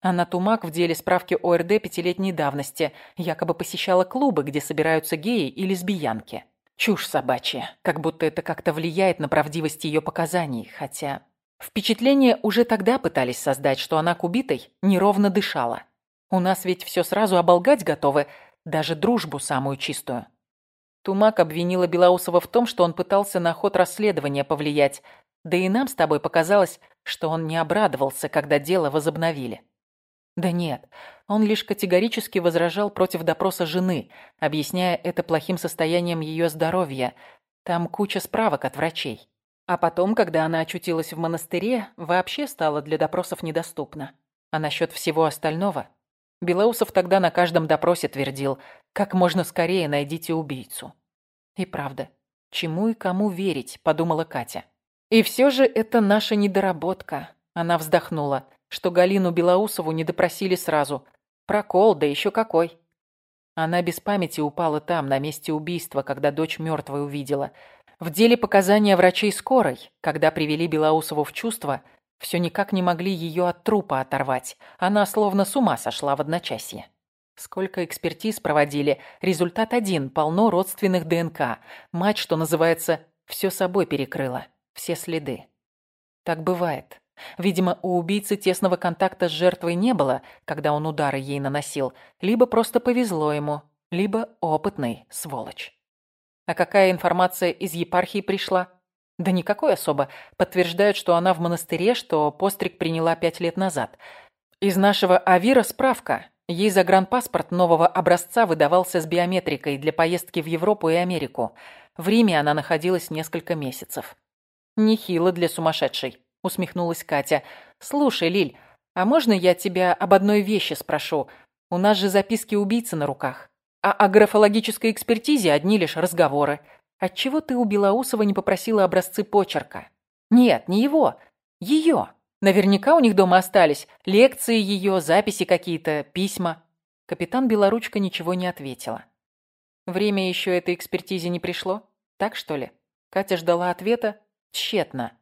Анна Тумак в деле справки ОРД пятилетней давности якобы посещала клубы, где собираются геи и лесбиянки. Чушь собачья, как будто это как-то влияет на правдивость ее показаний, хотя... Впечатление уже тогда пытались создать, что она к убитой неровно дышала. У нас ведь все сразу оболгать готовы, даже дружбу самую чистую. Тумак обвинила Белоусова в том, что он пытался на ход расследования повлиять, да и нам с тобой показалось, что он не обрадовался, когда дело возобновили. Да нет, он лишь категорически возражал против допроса жены, объясняя это плохим состоянием ее здоровья. Там куча справок от врачей. А потом, когда она очутилась в монастыре, вообще стала для допросов недоступна. А насчет всего остального? Белоусов тогда на каждом допросе твердил, как можно скорее найдите убийцу. И правда, чему и кому верить, подумала Катя. И все же это наша недоработка. Она вздохнула что Галину Белоусову не допросили сразу. Прокол, да еще какой. Она без памяти упала там, на месте убийства, когда дочь мертвой увидела. В деле показания врачей скорой, когда привели Белоусову в чувство, все никак не могли ее от трупа оторвать. Она словно с ума сошла в одночасье. Сколько экспертиз проводили, результат один, полно родственных ДНК. Мать, что называется, все собой перекрыла, все следы. Так бывает. Видимо, у убийцы тесного контакта с жертвой не было, когда он удары ей наносил. Либо просто повезло ему, либо опытный, сволочь. А какая информация из епархии пришла? Да никакой особо. Подтверждают, что она в монастыре, что постриг приняла пять лет назад. Из нашего Авира справка. Ей загранпаспорт нового образца выдавался с биометрикой для поездки в Европу и Америку. В Риме она находилась несколько месяцев. Нехило для сумасшедшей усмехнулась Катя. «Слушай, Лиль, а можно я тебя об одной вещи спрошу? У нас же записки убийцы на руках. А о графологической экспертизе одни лишь разговоры. Отчего ты у Белоусова не попросила образцы почерка? Нет, не его. Ее. Наверняка у них дома остались. Лекции ее, записи какие-то, письма». Капитан Белоручка ничего не ответила. Время еще этой экспертизе не пришло? Так что ли? Катя ждала ответа тщетно.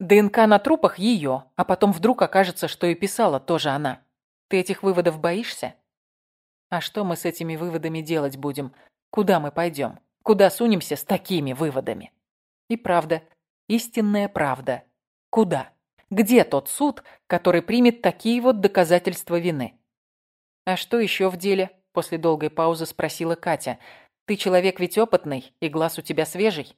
ДНК на трупах ее, а потом вдруг окажется, что и писала тоже она. Ты этих выводов боишься? А что мы с этими выводами делать будем? Куда мы пойдем? Куда сунемся с такими выводами? И правда, истинная правда. Куда? Где тот суд, который примет такие вот доказательства вины? А что еще в деле? После долгой паузы спросила Катя. Ты человек ведь опытный, и глаз у тебя свежий.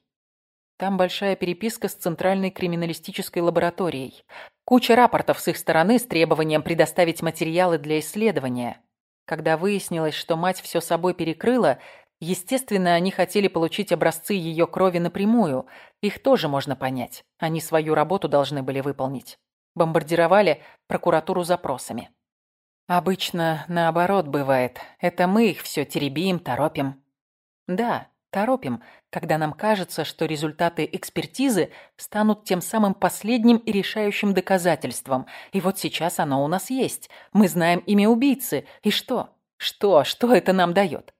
Там большая переписка с Центральной криминалистической лабораторией. Куча рапортов с их стороны с требованием предоставить материалы для исследования. Когда выяснилось, что мать все собой перекрыла, естественно, они хотели получить образцы ее крови напрямую. Их тоже можно понять. Они свою работу должны были выполнить. Бомбардировали прокуратуру запросами. Обычно наоборот бывает. Это мы их все теребим, торопим. Да, Торопим, когда нам кажется, что результаты экспертизы станут тем самым последним и решающим доказательством. И вот сейчас оно у нас есть. Мы знаем имя убийцы. И что? Что? Что это нам дает?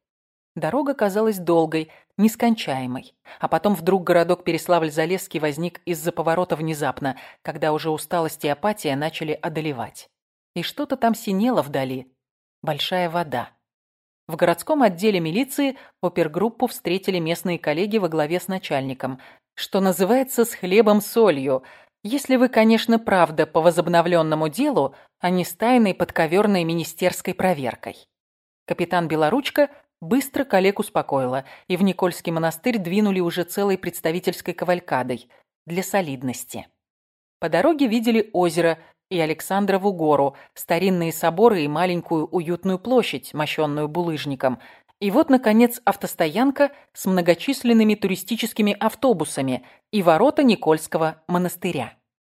Дорога казалась долгой, нескончаемой. А потом вдруг городок Переславль-Залесский возник из-за поворота внезапно, когда уже усталость и апатия начали одолевать. И что-то там синело вдали. Большая вода. В городском отделе милиции опергруппу встретили местные коллеги во главе с начальником. Что называется, с хлебом-солью. Если вы, конечно, правда по возобновленному делу, а не с тайной подковерной министерской проверкой. Капитан Белоручка быстро коллег успокоила, и в Никольский монастырь двинули уже целой представительской кавалькадой для солидности. По дороге видели озеро – и Александрову гору, старинные соборы и маленькую уютную площадь, мощенную булыжником. И вот, наконец, автостоянка с многочисленными туристическими автобусами и ворота Никольского монастыря.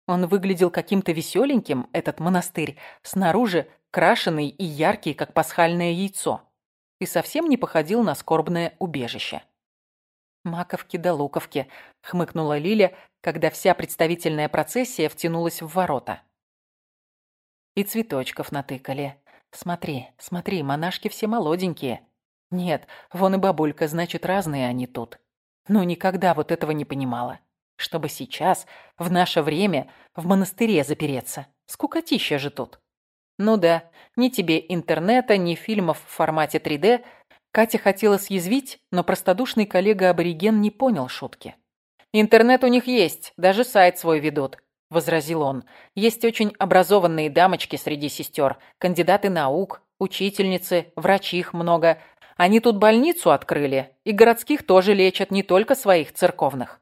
Он выглядел каким-то веселеньким, этот монастырь, снаружи крашеный и яркий, как пасхальное яйцо. И совсем не походил на скорбное убежище. «Маковки да луковки», — хмыкнула Лиля, когда вся представительная процессия втянулась в ворота. И цветочков натыкали. Смотри, смотри, монашки все молоденькие. Нет, вон и бабулька, значит, разные они тут. Ну, никогда вот этого не понимала. Чтобы сейчас, в наше время, в монастыре запереться. Скукотища же тут. Ну да, ни тебе интернета, ни фильмов в формате 3D. Катя хотела съязвить, но простодушный коллега-абориген не понял шутки. «Интернет у них есть, даже сайт свой ведут», — возразил он. «Есть очень образованные дамочки среди сестер, кандидаты наук, учительницы, врачих много. Они тут больницу открыли, и городских тоже лечат, не только своих церковных».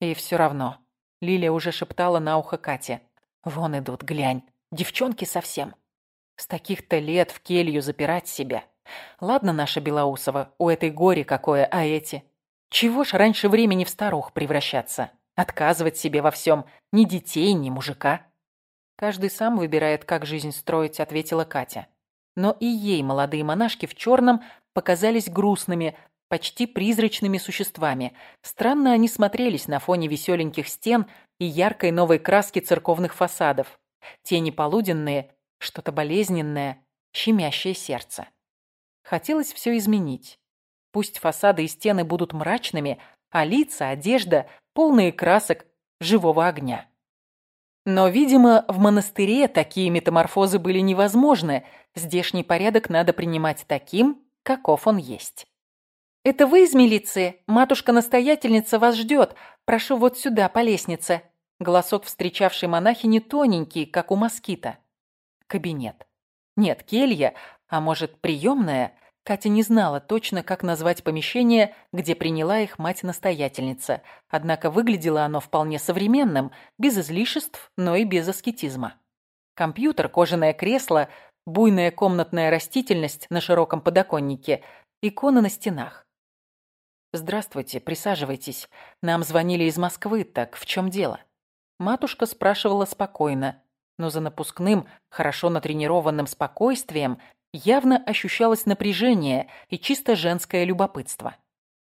И все равно. Лилия уже шептала на ухо Кате. «Вон идут, глянь. Девчонки совсем. С таких-то лет в келью запирать себя. Ладно наша Белоусова, у этой горе какое, а эти? Чего ж раньше времени в старух превращаться? Отказывать себе во всем. Ни детей, ни мужика. Каждый сам выбирает, как жизнь строить, ответила Катя. Но и ей молодые монашки в черном показались грустными, почти призрачными существами. Странно они смотрелись на фоне веселеньких стен и яркой новой краски церковных фасадов. Тени полуденные, что-то болезненное, щемящее сердце. Хотелось все изменить. Пусть фасады и стены будут мрачными, а лица, одежда, полные красок, живого огня. Но, видимо, в монастыре такие метаморфозы были невозможны. Здешний порядок надо принимать таким, каков он есть. «Это вы из милиции? Матушка-настоятельница вас ждет. Прошу вот сюда, по лестнице». Голосок встречавшей монахини тоненький, как у москита. Кабинет. Нет, келья, а может, приемная? Катя не знала точно, как назвать помещение, где приняла их мать-настоятельница. Однако выглядело оно вполне современным, без излишеств, но и без аскетизма. Компьютер, кожаное кресло, буйная комнатная растительность на широком подоконнике, иконы на стенах. «Здравствуйте, присаживайтесь. Нам звонили из Москвы, так в чем дело?» Матушка спрашивала спокойно, но за напускным, хорошо натренированным спокойствием явно ощущалось напряжение и чисто женское любопытство.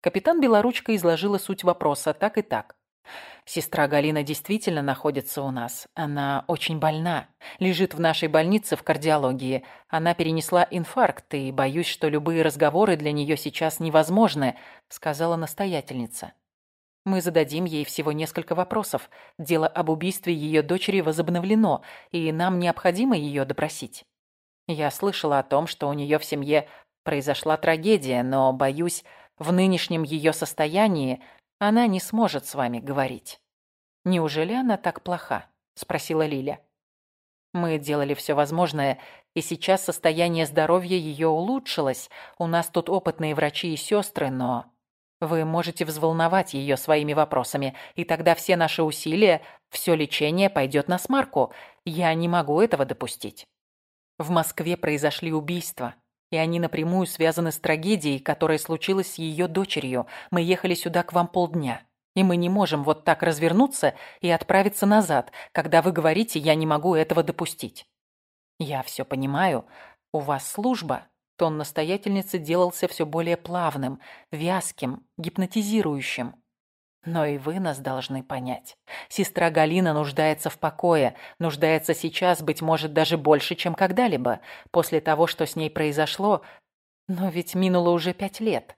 Капитан Белоручка изложила суть вопроса так и так. Сестра Галина действительно находится у нас. Она очень больна. Лежит в нашей больнице в кардиологии. Она перенесла инфаркт, и боюсь, что любые разговоры для нее сейчас невозможны», — сказала настоятельница. Мы зададим ей всего несколько вопросов. Дело об убийстве ее дочери возобновлено, и нам необходимо ее допросить. Я слышала о том, что у нее в семье произошла трагедия, но, боюсь, в нынешнем ее состоянии она не сможет с вами говорить. Неужели она так плоха? Спросила Лиля. Мы делали все возможное, и сейчас состояние здоровья ее улучшилось. У нас тут опытные врачи и сестры, но вы можете взволновать ее своими вопросами, и тогда все наши усилия, все лечение пойдет на смарку. Я не могу этого допустить. В Москве произошли убийства, и они напрямую связаны с трагедией, которая случилась с ее дочерью. Мы ехали сюда к вам полдня. И мы не можем вот так развернуться и отправиться назад, когда вы говорите, я не могу этого допустить. Я все понимаю. У вас служба, Тон настоятельницы делался все более плавным, вязким, гипнотизирующим. Но и вы нас должны понять. Сестра Галина нуждается в покое, нуждается сейчас, быть может, даже больше, чем когда-либо, после того, что с ней произошло. Но ведь минуло уже пять лет.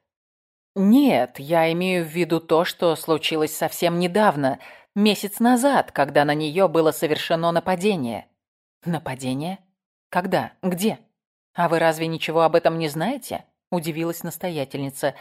Нет, я имею в виду то, что случилось совсем недавно, месяц назад, когда на нее было совершено нападение. Нападение? Когда? Где? «А вы разве ничего об этом не знаете?» – удивилась настоятельница.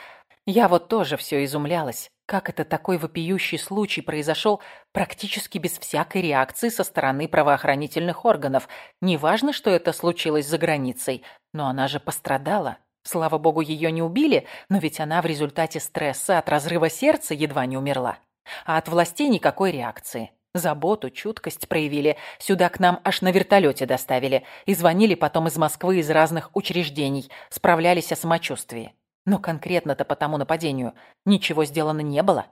«Я вот тоже все изумлялась. Как это такой вопиющий случай произошел практически без всякой реакции со стороны правоохранительных органов? Неважно, что это случилось за границей, но она же пострадала. Слава богу, ее не убили, но ведь она в результате стресса от разрыва сердца едва не умерла. А от властей никакой реакции. Заботу, чуткость проявили. Сюда к нам аж на вертолете доставили. И звонили потом из Москвы из разных учреждений. Справлялись о самочувствии. Но конкретно-то по тому нападению ничего сделано не было.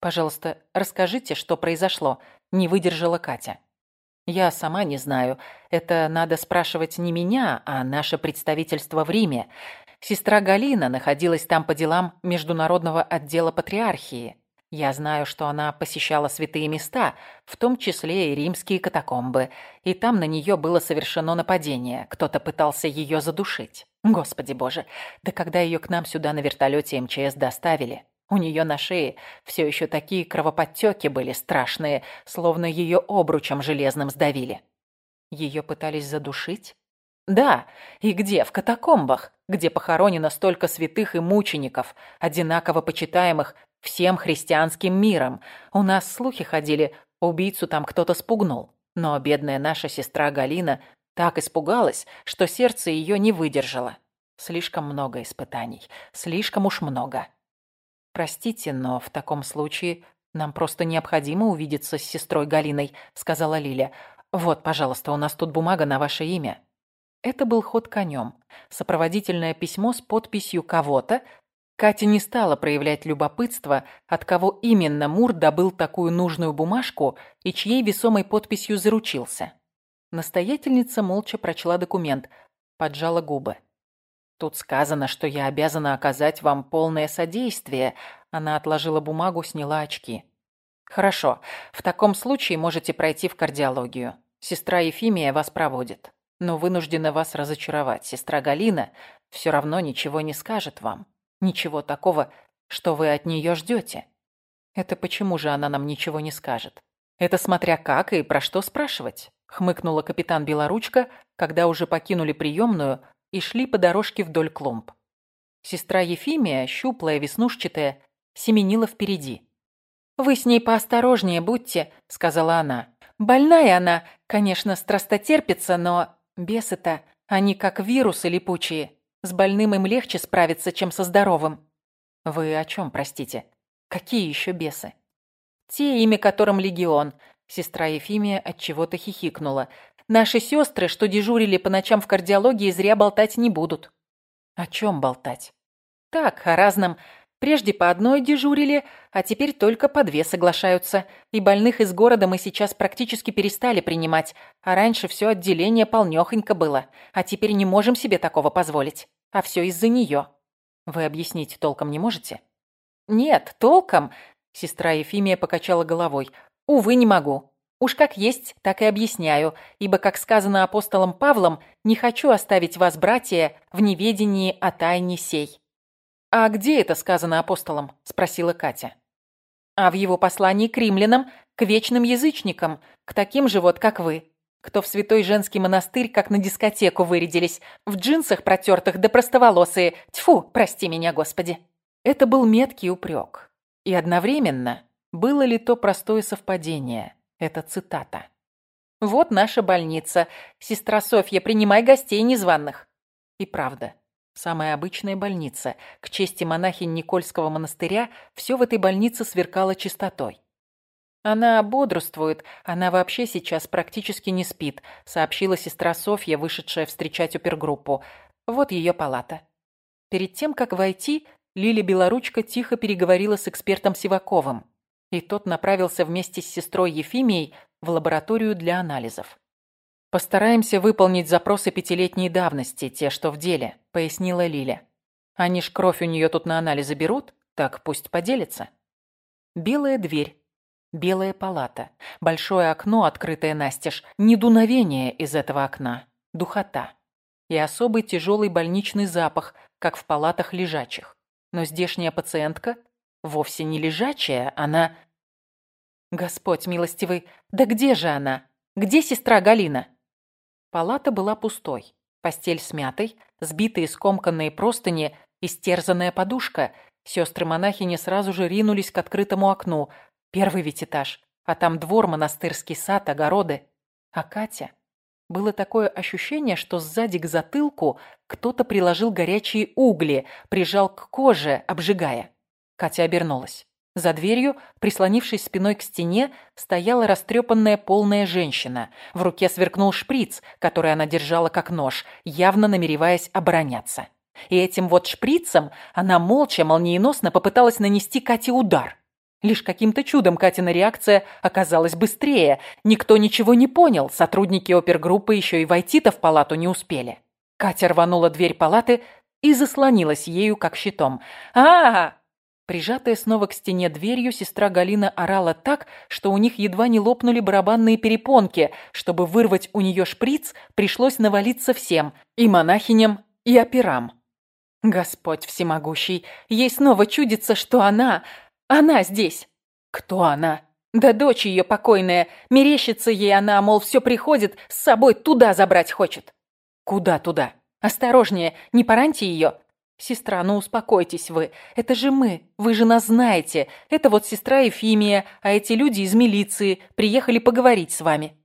Пожалуйста, расскажите, что произошло. Не выдержала Катя. Я сама не знаю. Это надо спрашивать не меня, а наше представительство в Риме. Сестра Галина находилась там по делам Международного отдела Патриархии. Я знаю, что она посещала святые места, в том числе и римские катакомбы, и там на нее было совершено нападение, кто-то пытался ее задушить. Господи боже, да когда ее к нам сюда на вертолете МЧС доставили, у нее на шее все еще такие кровоподтеки были страшные, словно ее обручем железным сдавили. Ее пытались задушить? Да, и где? В катакомбах, где похоронено столько святых и мучеников, одинаково почитаемых всем христианским миром. У нас слухи ходили, убийцу там кто-то спугнул. Но бедная наша сестра Галина так испугалась, что сердце ее не выдержало. Слишком много испытаний, слишком уж много. «Простите, но в таком случае нам просто необходимо увидеться с сестрой Галиной», сказала Лиля. «Вот, пожалуйста, у нас тут бумага на ваше имя». Это был ход конем. Сопроводительное письмо с подписью кого-то. Катя не стала проявлять любопытство, от кого именно Мур добыл такую нужную бумажку и чьей весомой подписью заручился. Настоятельница молча прочла документ, поджала губы. Тут сказано, что я обязана оказать вам полное содействие. Она отложила бумагу, сняла очки. Хорошо. В таком случае можете пройти в кардиологию. Сестра Ефимия вас проводит. Но вынуждена вас разочаровать. Сестра Галина все равно ничего не скажет вам. Ничего такого, что вы от нее ждете. Это почему же она нам ничего не скажет? Это смотря как и про что спрашивать. Хмыкнула капитан Белоручка, когда уже покинули приемную, и шли по дорожке вдоль клумб. Сестра Ефимия, щуплая, веснушчатая, семенила впереди. «Вы с ней поосторожнее будьте», — сказала она. «Больная она, конечно, страстотерпится, но бесы-то, они как вирусы липучие. С больным им легче справиться, чем со здоровым». «Вы о чем, простите? Какие еще бесы?» «Те, имя которым Легион», — сестра Ефимия от чего то хихикнула. Наши сестры, что дежурили по ночам в кардиологии, зря болтать не будут. О чем болтать? Так, о разном. Прежде по одной дежурили, а теперь только по две соглашаются. И больных из города мы сейчас практически перестали принимать. А раньше все отделение полнёхонько было. А теперь не можем себе такого позволить. А все из-за нее. Вы объяснить толком не можете? Нет, толком. Сестра Ефимия покачала головой. Увы, не могу. Уж как есть, так и объясняю, ибо, как сказано апостолом Павлом, не хочу оставить вас, братья, в неведении о тайне сей. «А где это сказано апостолом?» – спросила Катя. «А в его послании к римлянам, к вечным язычникам, к таким же вот, как вы, кто в святой женский монастырь, как на дискотеку вырядились, в джинсах протертых да простоволосые. Тьфу, прости меня, Господи!» Это был меткий упрек. И одновременно было ли то простое совпадение – это цитата. «Вот наша больница. Сестра Софья, принимай гостей незваных». И правда, самая обычная больница. К чести монахинь Никольского монастыря все в этой больнице сверкало чистотой. «Она бодрствует, она вообще сейчас практически не спит», сообщила сестра Софья, вышедшая встречать опергруппу. «Вот ее палата». Перед тем, как войти, Лиля Белоручка тихо переговорила с экспертом Сиваковым и тот направился вместе с сестрой Ефимией в лабораторию для анализов. «Постараемся выполнить запросы пятилетней давности, те, что в деле», — пояснила Лиля. «Они ж кровь у нее тут на анализы берут, так пусть поделятся». Белая дверь, белая палата, большое окно, открытое настежь, не дуновение из этого окна, духота и особый тяжелый больничный запах, как в палатах лежачих. Но здешняя пациентка вовсе не лежачая, она... Господь милостивый, да где же она? Где сестра Галина? Палата была пустой. Постель смятой, сбитые скомканные простыни, истерзанная подушка. Сестры-монахини сразу же ринулись к открытому окну. Первый ведь этаж, а там двор, монастырский сад, огороды. А Катя? Было такое ощущение, что сзади к затылку кто-то приложил горячие угли, прижал к коже, обжигая. Катя обернулась. За дверью, прислонившись спиной к стене, стояла растрепанная полная женщина. В руке сверкнул шприц, который она держала как нож, явно намереваясь обороняться. И этим вот шприцем она молча, молниеносно попыталась нанести Кате удар. Лишь каким-то чудом Катина реакция оказалась быстрее. Никто ничего не понял, сотрудники опергруппы еще и войти-то в палату не успели. Катя рванула дверь палаты и заслонилась ею, как щитом. а, -а, -а Прижатая снова к стене дверью, сестра Галина орала так, что у них едва не лопнули барабанные перепонки. Чтобы вырвать у нее шприц, пришлось навалиться всем – и монахиням, и операм. Господь всемогущий, ей снова чудится, что она... Она здесь. Кто она? Да дочь ее покойная. Мерещится ей она, мол, все приходит, с собой туда забрать хочет. Куда туда? Осторожнее, не пораньте ее. «Сестра, ну успокойтесь вы. Это же мы. Вы же нас знаете. Это вот сестра Ефимия, а эти люди из милиции приехали поговорить с вами.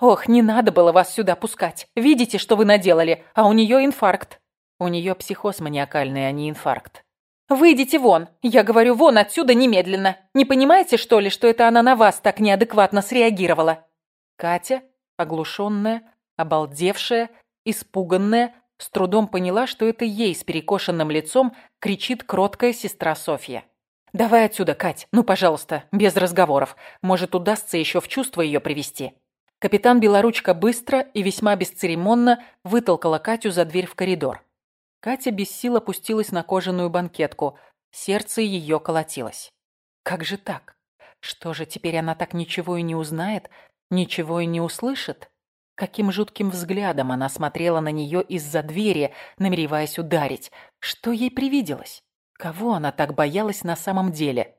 Ох, не надо было вас сюда пускать. Видите, что вы наделали, а у нее инфаркт». У нее психоз маниакальный, а не инфаркт. «Выйдите вон! Я говорю, вон отсюда немедленно! Не понимаете, что ли, что это она на вас так неадекватно среагировала?» Катя, оглушенная, обалдевшая, испуганная, с трудом поняла, что это ей с перекошенным лицом кричит кроткая сестра Софья. «Давай отсюда, Кать, ну, пожалуйста, без разговоров. Может, удастся еще в чувство ее привести». Капитан Белоручка быстро и весьма бесцеремонно вытолкала Катю за дверь в коридор. Катя без сил опустилась на кожаную банкетку. Сердце ее колотилось. Как же так? Что же, теперь она так ничего и не узнает, ничего и не услышит? Каким жутким взглядом она смотрела на нее из-за двери, намереваясь ударить. Что ей привиделось? Кого она так боялась на самом деле?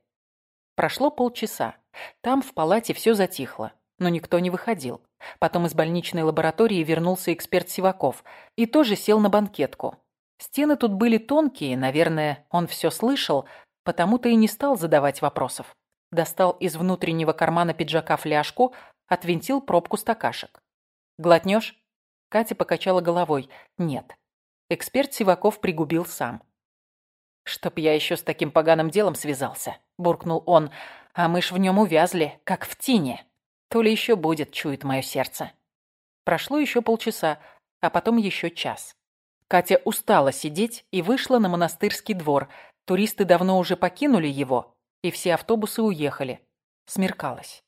Прошло полчаса. Там в палате все затихло, но никто не выходил. Потом из больничной лаборатории вернулся эксперт Сиваков и тоже сел на банкетку. Стены тут были тонкие, наверное, он все слышал, потому-то и не стал задавать вопросов. Достал из внутреннего кармана пиджака фляжку, отвинтил пробку стакашек. Глотнешь?» Катя покачала головой. «Нет». Эксперт Сиваков пригубил сам. «Чтоб я еще с таким поганым делом связался», — буркнул он. «А мы ж в нем увязли, как в тине. То ли еще будет, чует мое сердце». Прошло еще полчаса, а потом еще час. Катя устала сидеть и вышла на монастырский двор. Туристы давно уже покинули его, и все автобусы уехали. Смеркалось.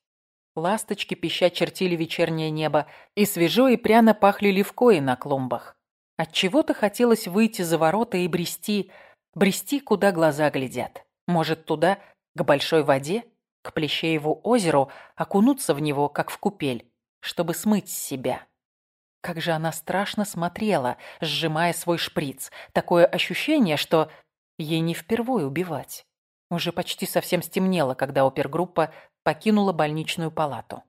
Ласточки пища чертили вечернее небо, и свежо и пряно пахли левкои на клумбах. Отчего-то хотелось выйти за ворота и брести, брести, куда глаза глядят. Может, туда, к большой воде, к Плещееву озеру, окунуться в него, как в купель, чтобы смыть с себя. Как же она страшно смотрела, сжимая свой шприц. Такое ощущение, что ей не впервые убивать. Уже почти совсем стемнело, когда опергруппа покинула больничную палату.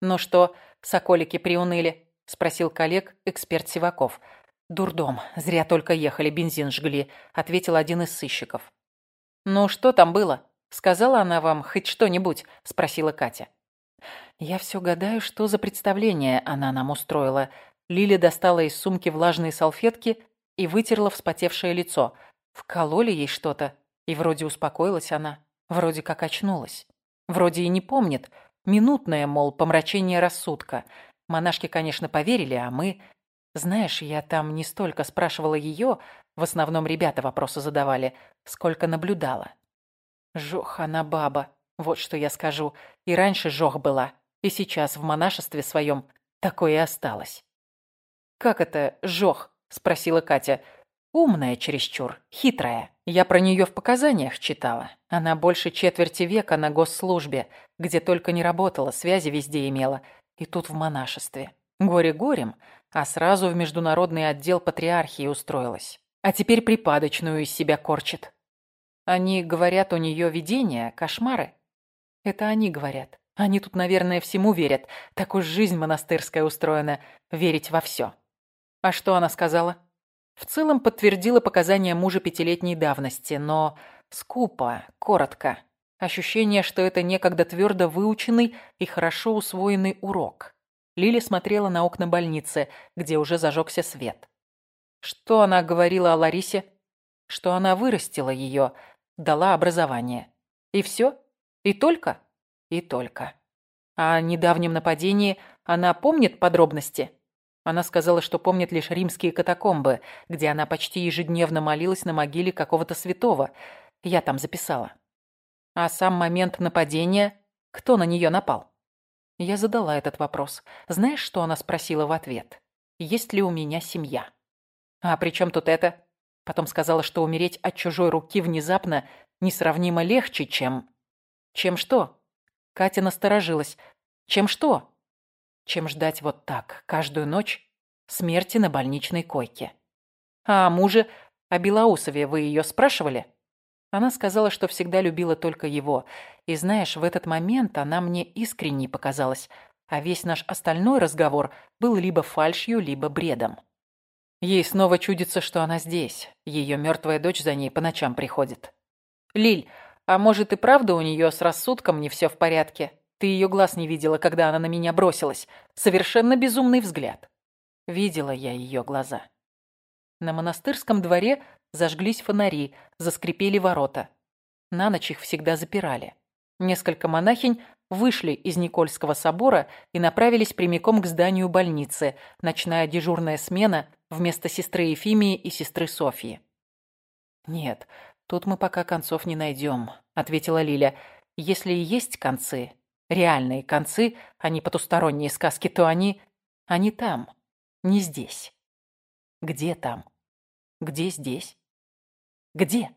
«Ну что, соколики приуныли?» – спросил коллег эксперт Сиваков. «Дурдом. Зря только ехали, бензин жгли», – ответил один из сыщиков. «Ну, что там было? Сказала она вам хоть что-нибудь?» – спросила Катя. «Я все гадаю, что за представление она нам устроила». Лиля достала из сумки влажные салфетки и вытерла вспотевшее лицо. Вкололи ей что-то, и вроде успокоилась она, вроде как очнулась. Вроде и не помнит. Минутное, мол, помрачение рассудка. Монашки, конечно, поверили, а мы... Знаешь, я там не столько спрашивала ее, в основном ребята вопросы задавали, сколько наблюдала. Жох она баба, вот что я скажу. И раньше жох была, и сейчас в монашестве своем такое и осталось. «Как это жох?» – спросила Катя. Умная чересчур, хитрая. Я про нее в показаниях читала. Она больше четверти века на госслужбе, где только не работала, связи везде имела. И тут в монашестве. Горе горем, а сразу в международный отдел патриархии устроилась. А теперь припадочную из себя корчит. Они говорят, у нее видения, кошмары. Это они говорят. Они тут, наверное, всему верят. Так уж жизнь монастырская устроена. Верить во все. А что она сказала? В целом подтвердила показания мужа пятилетней давности, но скупо, коротко. Ощущение, что это некогда твердо выученный и хорошо усвоенный урок. Лили смотрела на окна больницы, где уже зажегся свет. Что она говорила о Ларисе? Что она вырастила ее, дала образование. И все? И только? И только. О недавнем нападении она помнит подробности? Она сказала, что помнит лишь римские катакомбы, где она почти ежедневно молилась на могиле какого-то святого. Я там записала. А сам момент нападения... Кто на нее напал? Я задала этот вопрос. Знаешь, что она спросила в ответ? Есть ли у меня семья? А при чем тут это? Потом сказала, что умереть от чужой руки внезапно несравнимо легче, чем... Чем что? Катя насторожилась. Чем что? Чем ждать вот так, каждую ночь, смерти на больничной койке. А о муже, о Белоусове вы ее спрашивали? Она сказала, что всегда любила только его. И знаешь, в этот момент она мне искренней показалась, а весь наш остальной разговор был либо фальшью, либо бредом. Ей снова чудится, что она здесь. Ее мертвая дочь за ней по ночам приходит. «Лиль, а может и правда у нее с рассудком не все в порядке? Ты ее глаз не видела, когда она на меня бросилась. Совершенно безумный взгляд». Видела я ее глаза. На монастырском дворе зажглись фонари, заскрипели ворота. На ночь их всегда запирали. Несколько монахинь вышли из Никольского собора и направились прямиком к зданию больницы, ночная дежурная смена вместо сестры Ефимии и сестры Софьи. «Нет, тут мы пока концов не найдем», — ответила Лиля. «Если и есть концы, реальные концы, а не потусторонние сказки, то они... они там, не здесь». «Где там? Где здесь? Где?»